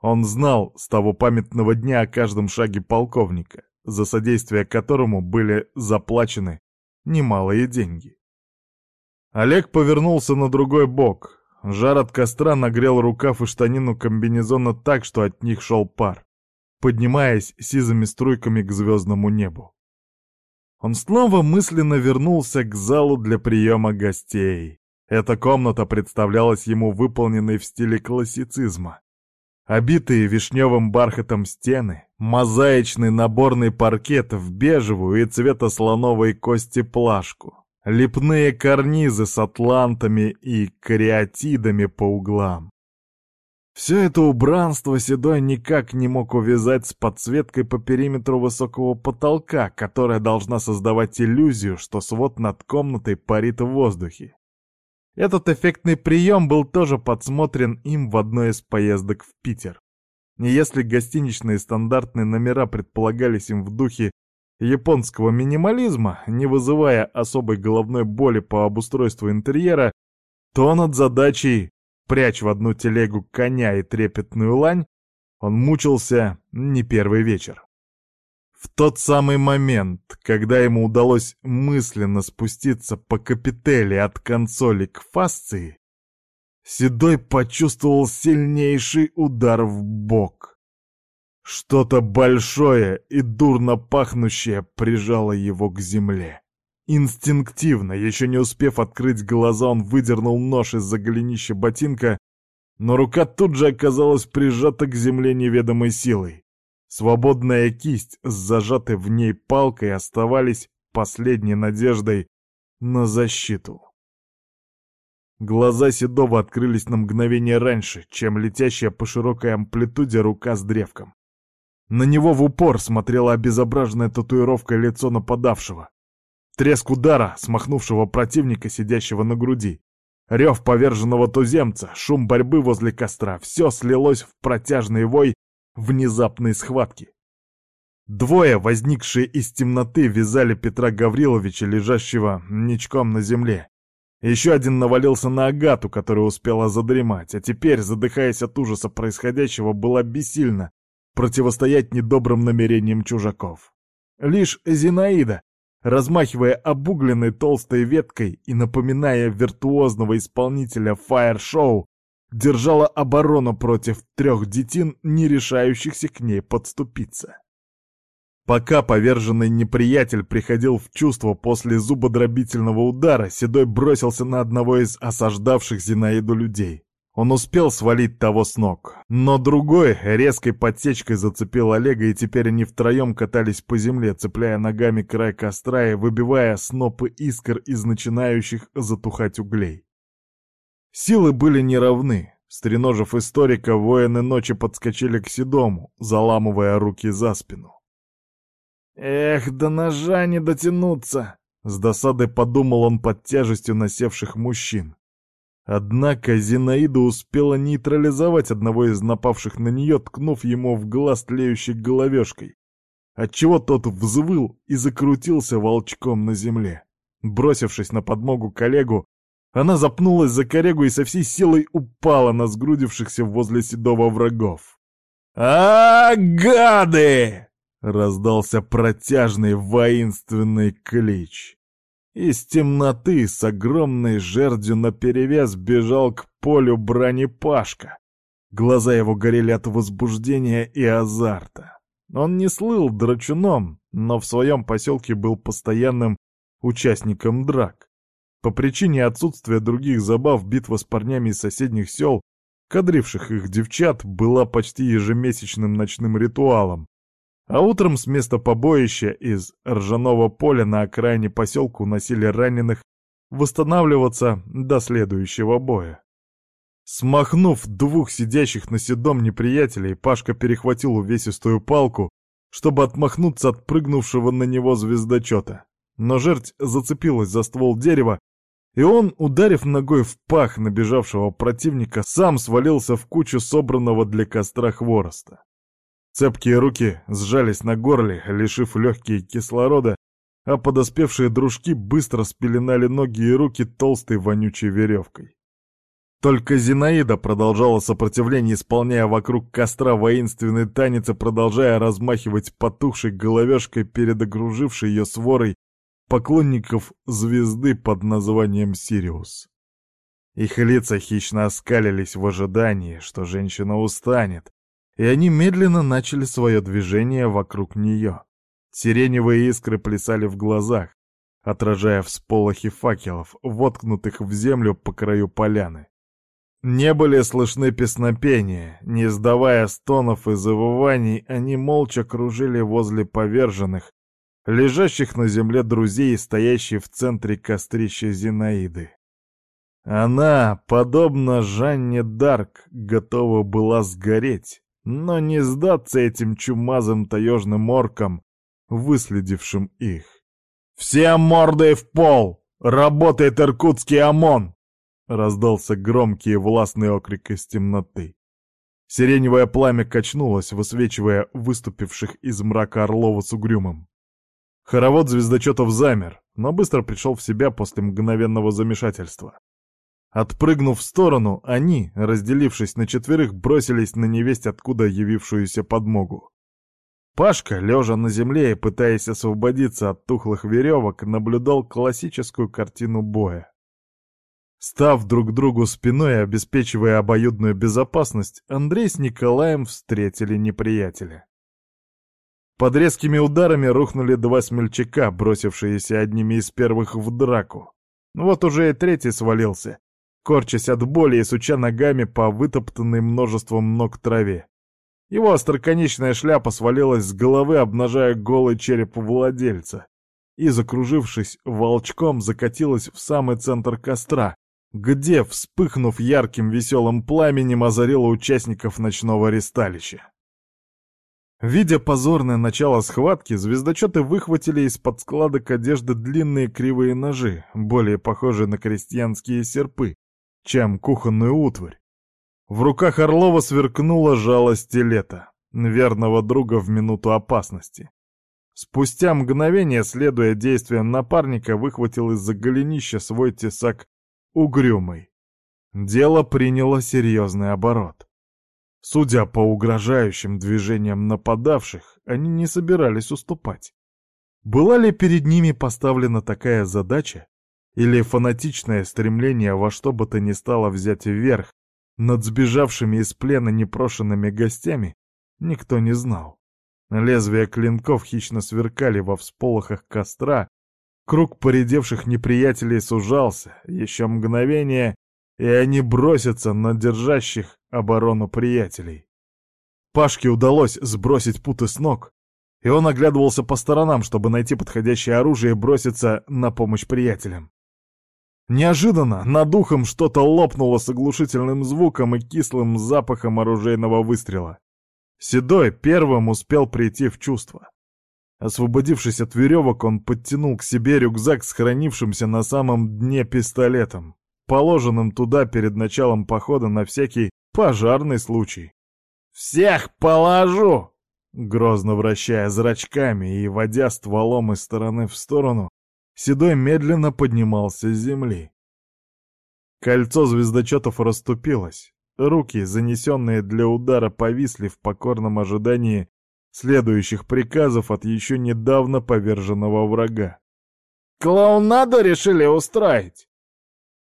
он знал с того памятного дня о каждом шаге полковника, за содействие которому были заплачены немалые деньги. Олег повернулся на другой бок, Жар от костра нагрел рукав и штанину комбинезона так, что от них шел пар, поднимаясь сизыми струйками к звездному небу. Он снова мысленно вернулся к залу для приема гостей. Эта комната представлялась ему выполненной в стиле классицизма. Обитые вишневым бархатом стены, мозаичный наборный паркет в бежевую и цвета слоновой кости плашку, лепные карнизы с атлантами и кариатидами по углам. Все это убранство Седой никак не мог увязать с подсветкой по периметру высокого потолка, которая должна создавать иллюзию, что свод над комнатой парит в воздухе. Этот эффектный прием был тоже подсмотрен им в одной из поездок в Питер. И если гостиничные стандартные номера предполагались им в духе японского минимализма, не вызывая особой головной боли по обустройству интерьера, то над задачей «прячь в одну телегу коня и трепетную лань» он мучился не первый вечер. В тот самый момент, когда ему удалось мысленно спуститься по капители от консоли к фасции, Седой почувствовал сильнейший удар в бок. Что-то большое и дурно пахнущее прижало его к земле. Инстинктивно, еще не успев открыть глаза, он выдернул нож из-за голенища ботинка, но рука тут же оказалась прижата к земле неведомой силой. Свободная кисть с зажатой в ней палкой оставались последней надеждой на защиту. Глаза Седова открылись на мгновение раньше, чем летящая по широкой амплитуде рука с древком. На него в упор смотрела обезображенное татуировкой лицо нападавшего. Треск удара, смахнувшего противника, сидящего на груди. Рев поверженного туземца, шум борьбы возле костра — все слилось в протяжный вой внезапной схватки. Двое, возникшие из темноты, вязали Петра Гавриловича, лежащего ничком на земле. Еще один навалился на Агату, которая успела задремать, а теперь, задыхаясь от ужаса происходящего, была бессильна противостоять недобрым намерениям чужаков. Лишь Зинаида, размахивая обугленной толстой веткой и напоминая виртуозного исполнителя фаер-шоу, держала оборону против трех детин, не решающихся к ней подступиться. Пока поверженный неприятель приходил в чувство после зубодробительного удара, Седой бросился на одного из осаждавших Зинаиду людей. Он успел свалить того с ног, но другой резкой подсечкой зацепил Олега, и теперь они втроем катались по земле, цепляя ногами край костра и выбивая снопы искр из начинающих затухать углей. Силы были неравны. Стреножив историка, воины ночи подскочили к Седому, заламывая руки за спину. «Эх, до ножа не дотянуться!» — с досадой подумал он под тяжестью насевших мужчин. Однако Зинаида успела нейтрализовать одного из напавших на нее, ткнув ему в глаз тлеющей головешкой, отчего тот взвыл и закрутился волчком на земле. Бросившись на подмогу коллегу, она запнулась за корегу и со всей силой упала на сгрудившихся возле седого врагов. а, гады!» Раздался протяжный воинственный клич. Из темноты с огромной жердью наперевес бежал к полю бронепашка. Глаза его горели от возбуждения и азарта. Он не слыл драчуном, но в своем поселке был постоянным участником драк. По причине отсутствия других забав битва с парнями из соседних сел, кадривших их девчат, была почти ежемесячным ночным ритуалом, а утром с места побоища из ржаного поля на окраине поселка уносили раненых восстанавливаться до следующего боя. Смахнув двух сидящих на седом неприятелей, Пашка перехватил увесистую палку, чтобы отмахнуться от прыгнувшего на него звездочета. Но жерть зацепилась за ствол дерева, и он, ударив ногой в пах набежавшего противника, сам свалился в кучу собранного для костра хвороста. Цепкие руки сжались на горле, лишив легкие кислорода, а подоспевшие дружки быстро спеленали ноги и руки толстой вонючей веревкой. Только Зинаида продолжала сопротивление, исполняя вокруг костра воинственный танец и продолжая размахивать потухшей головешкой перед окружившей ее сворой поклонников звезды под названием Сириус. Их лица хищно оскалились в ожидании, что женщина устанет, и они медленно начали свое движение вокруг нее. Сиреневые искры плясали в глазах, отражая всполохи факелов, воткнутых в землю по краю поляны. Не были слышны песнопения, не сдавая стонов и завываний, они молча кружили возле поверженных, лежащих на земле друзей, стоящей в центре кострища Зинаиды. Она, подобно Жанне Дарк, готова была сгореть, но не сдаться этим чумазым таежным оркам, выследившим их. «Все морды в пол! Работает иркутский ОМОН!» Раздался громкий и властный окрик из темноты. Сиреневое пламя качнулось, высвечивая выступивших из мрака Орлова с угрюмом. Хоровод звездочетов замер, но быстро пришел в себя после мгновенного замешательства. Отпрыгнув в сторону, они, разделившись на четверых, бросились на невесть откуда явившуюся подмогу. Пашка, лежа на земле и пытаясь освободиться от тухлых веревок, наблюдал классическую картину боя. Став друг другу спиной и обеспечивая обоюдную безопасность, Андрей с Николаем встретили неприятеля. Под резкими ударами рухнули два смельчака, бросившиеся одними из первых в драку. Вот уже и третий свалился, корчась от боли и суча ногами по вытоптанной множеством ног траве. Его остроконечная шляпа свалилась с головы, обнажая голый череп владельца, и, закружившись волчком, закатилась в самый центр костра, где, вспыхнув ярким веселым пламенем, озарила участников ночного ресталища. Видя позорное начало схватки, звездочеты выхватили из-под складок одежды длинные кривые ножи, более похожие на крестьянские серпы, чем кухонную утварь. В руках Орлова сверкнула жало стилета, верного друга в минуту опасности. Спустя мгновение, следуя действиям напарника, выхватил из-за голенища свой тесак угрюмый. Дело приняло серьезный оборот. Судя по угрожающим движениям нападавших, они не собирались уступать. Была ли перед ними поставлена такая задача, или фанатичное стремление во что бы то ни стало взять вверх над сбежавшими из плена непрошенными гостями никто не знал. Лезвия клинков хищно сверкали во всполохах костра, круг поредевших неприятелей сужался, еще мгновение, и они бросятся на держащих оборону приятелей. Пашке удалось сбросить путы с ног, и он оглядывался по сторонам, чтобы найти подходящее оружие и броситься на помощь приятелям. Неожиданно над ухом что-то лопнуло с оглушительным звуком и кислым запахом оружейного выстрела. Седой первым успел прийти в чувство. Освободившись от веревок, он подтянул к себе рюкзак с хранившимся на самом дне пистолетом, положенным туда перед началом похода на всякий пожарный случай. «Всех положу!» Грозно вращая зрачками и водя стволом из стороны в сторону, Седой медленно поднимался с земли. Кольцо звездочетов расступилось. Руки, занесенные для удара, повисли в покорном ожидании следующих приказов от еще недавно поверженного врага. «Клоунаду решили устроить!»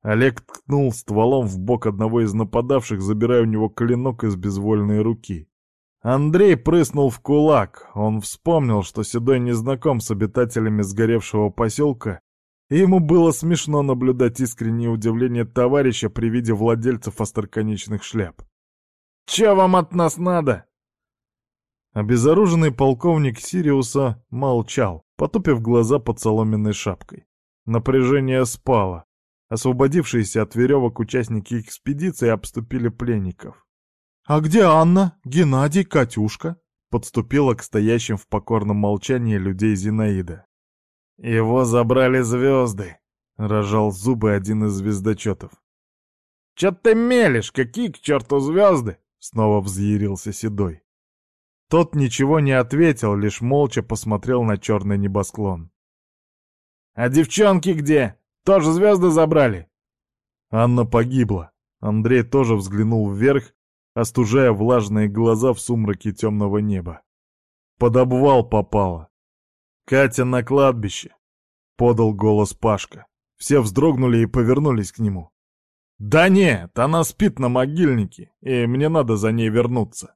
Олег ткнул стволом в бок одного из нападавших, забирая у него клинок из безвольной руки. Андрей прыснул в кулак. Он вспомнил, что Седой не знаком с обитателями сгоревшего поселка, и ему было смешно наблюдать искреннее удивление товарища при виде владельцев остроконечных шляп. «Чё вам от нас надо?» Обезоруженный полковник Сириуса молчал, потупив глаза под соломенной шапкой. Напряжение спало. Освободившиеся от веревок участники экспедиции обступили пленников. «А где Анна, Геннадий, Катюшка?» Подступила к стоящим в покорном молчании людей Зинаида. «Его забрали звезды», — рожал зубы один из звездочетов. «Чё ты мелешь? Какие к черту звезды?» — снова взъярился Седой. Тот ничего не ответил, лишь молча посмотрел на черный небосклон. «А девчонки где? Тоже звезды забрали?» Анна погибла. Андрей тоже взглянул вверх остужая влажные глаза в сумраке темного неба. Под обвал попала. «Катя на кладбище!» — подал голос Пашка. Все вздрогнули и повернулись к нему. «Да нет, она спит на могильнике, и мне надо за ней вернуться».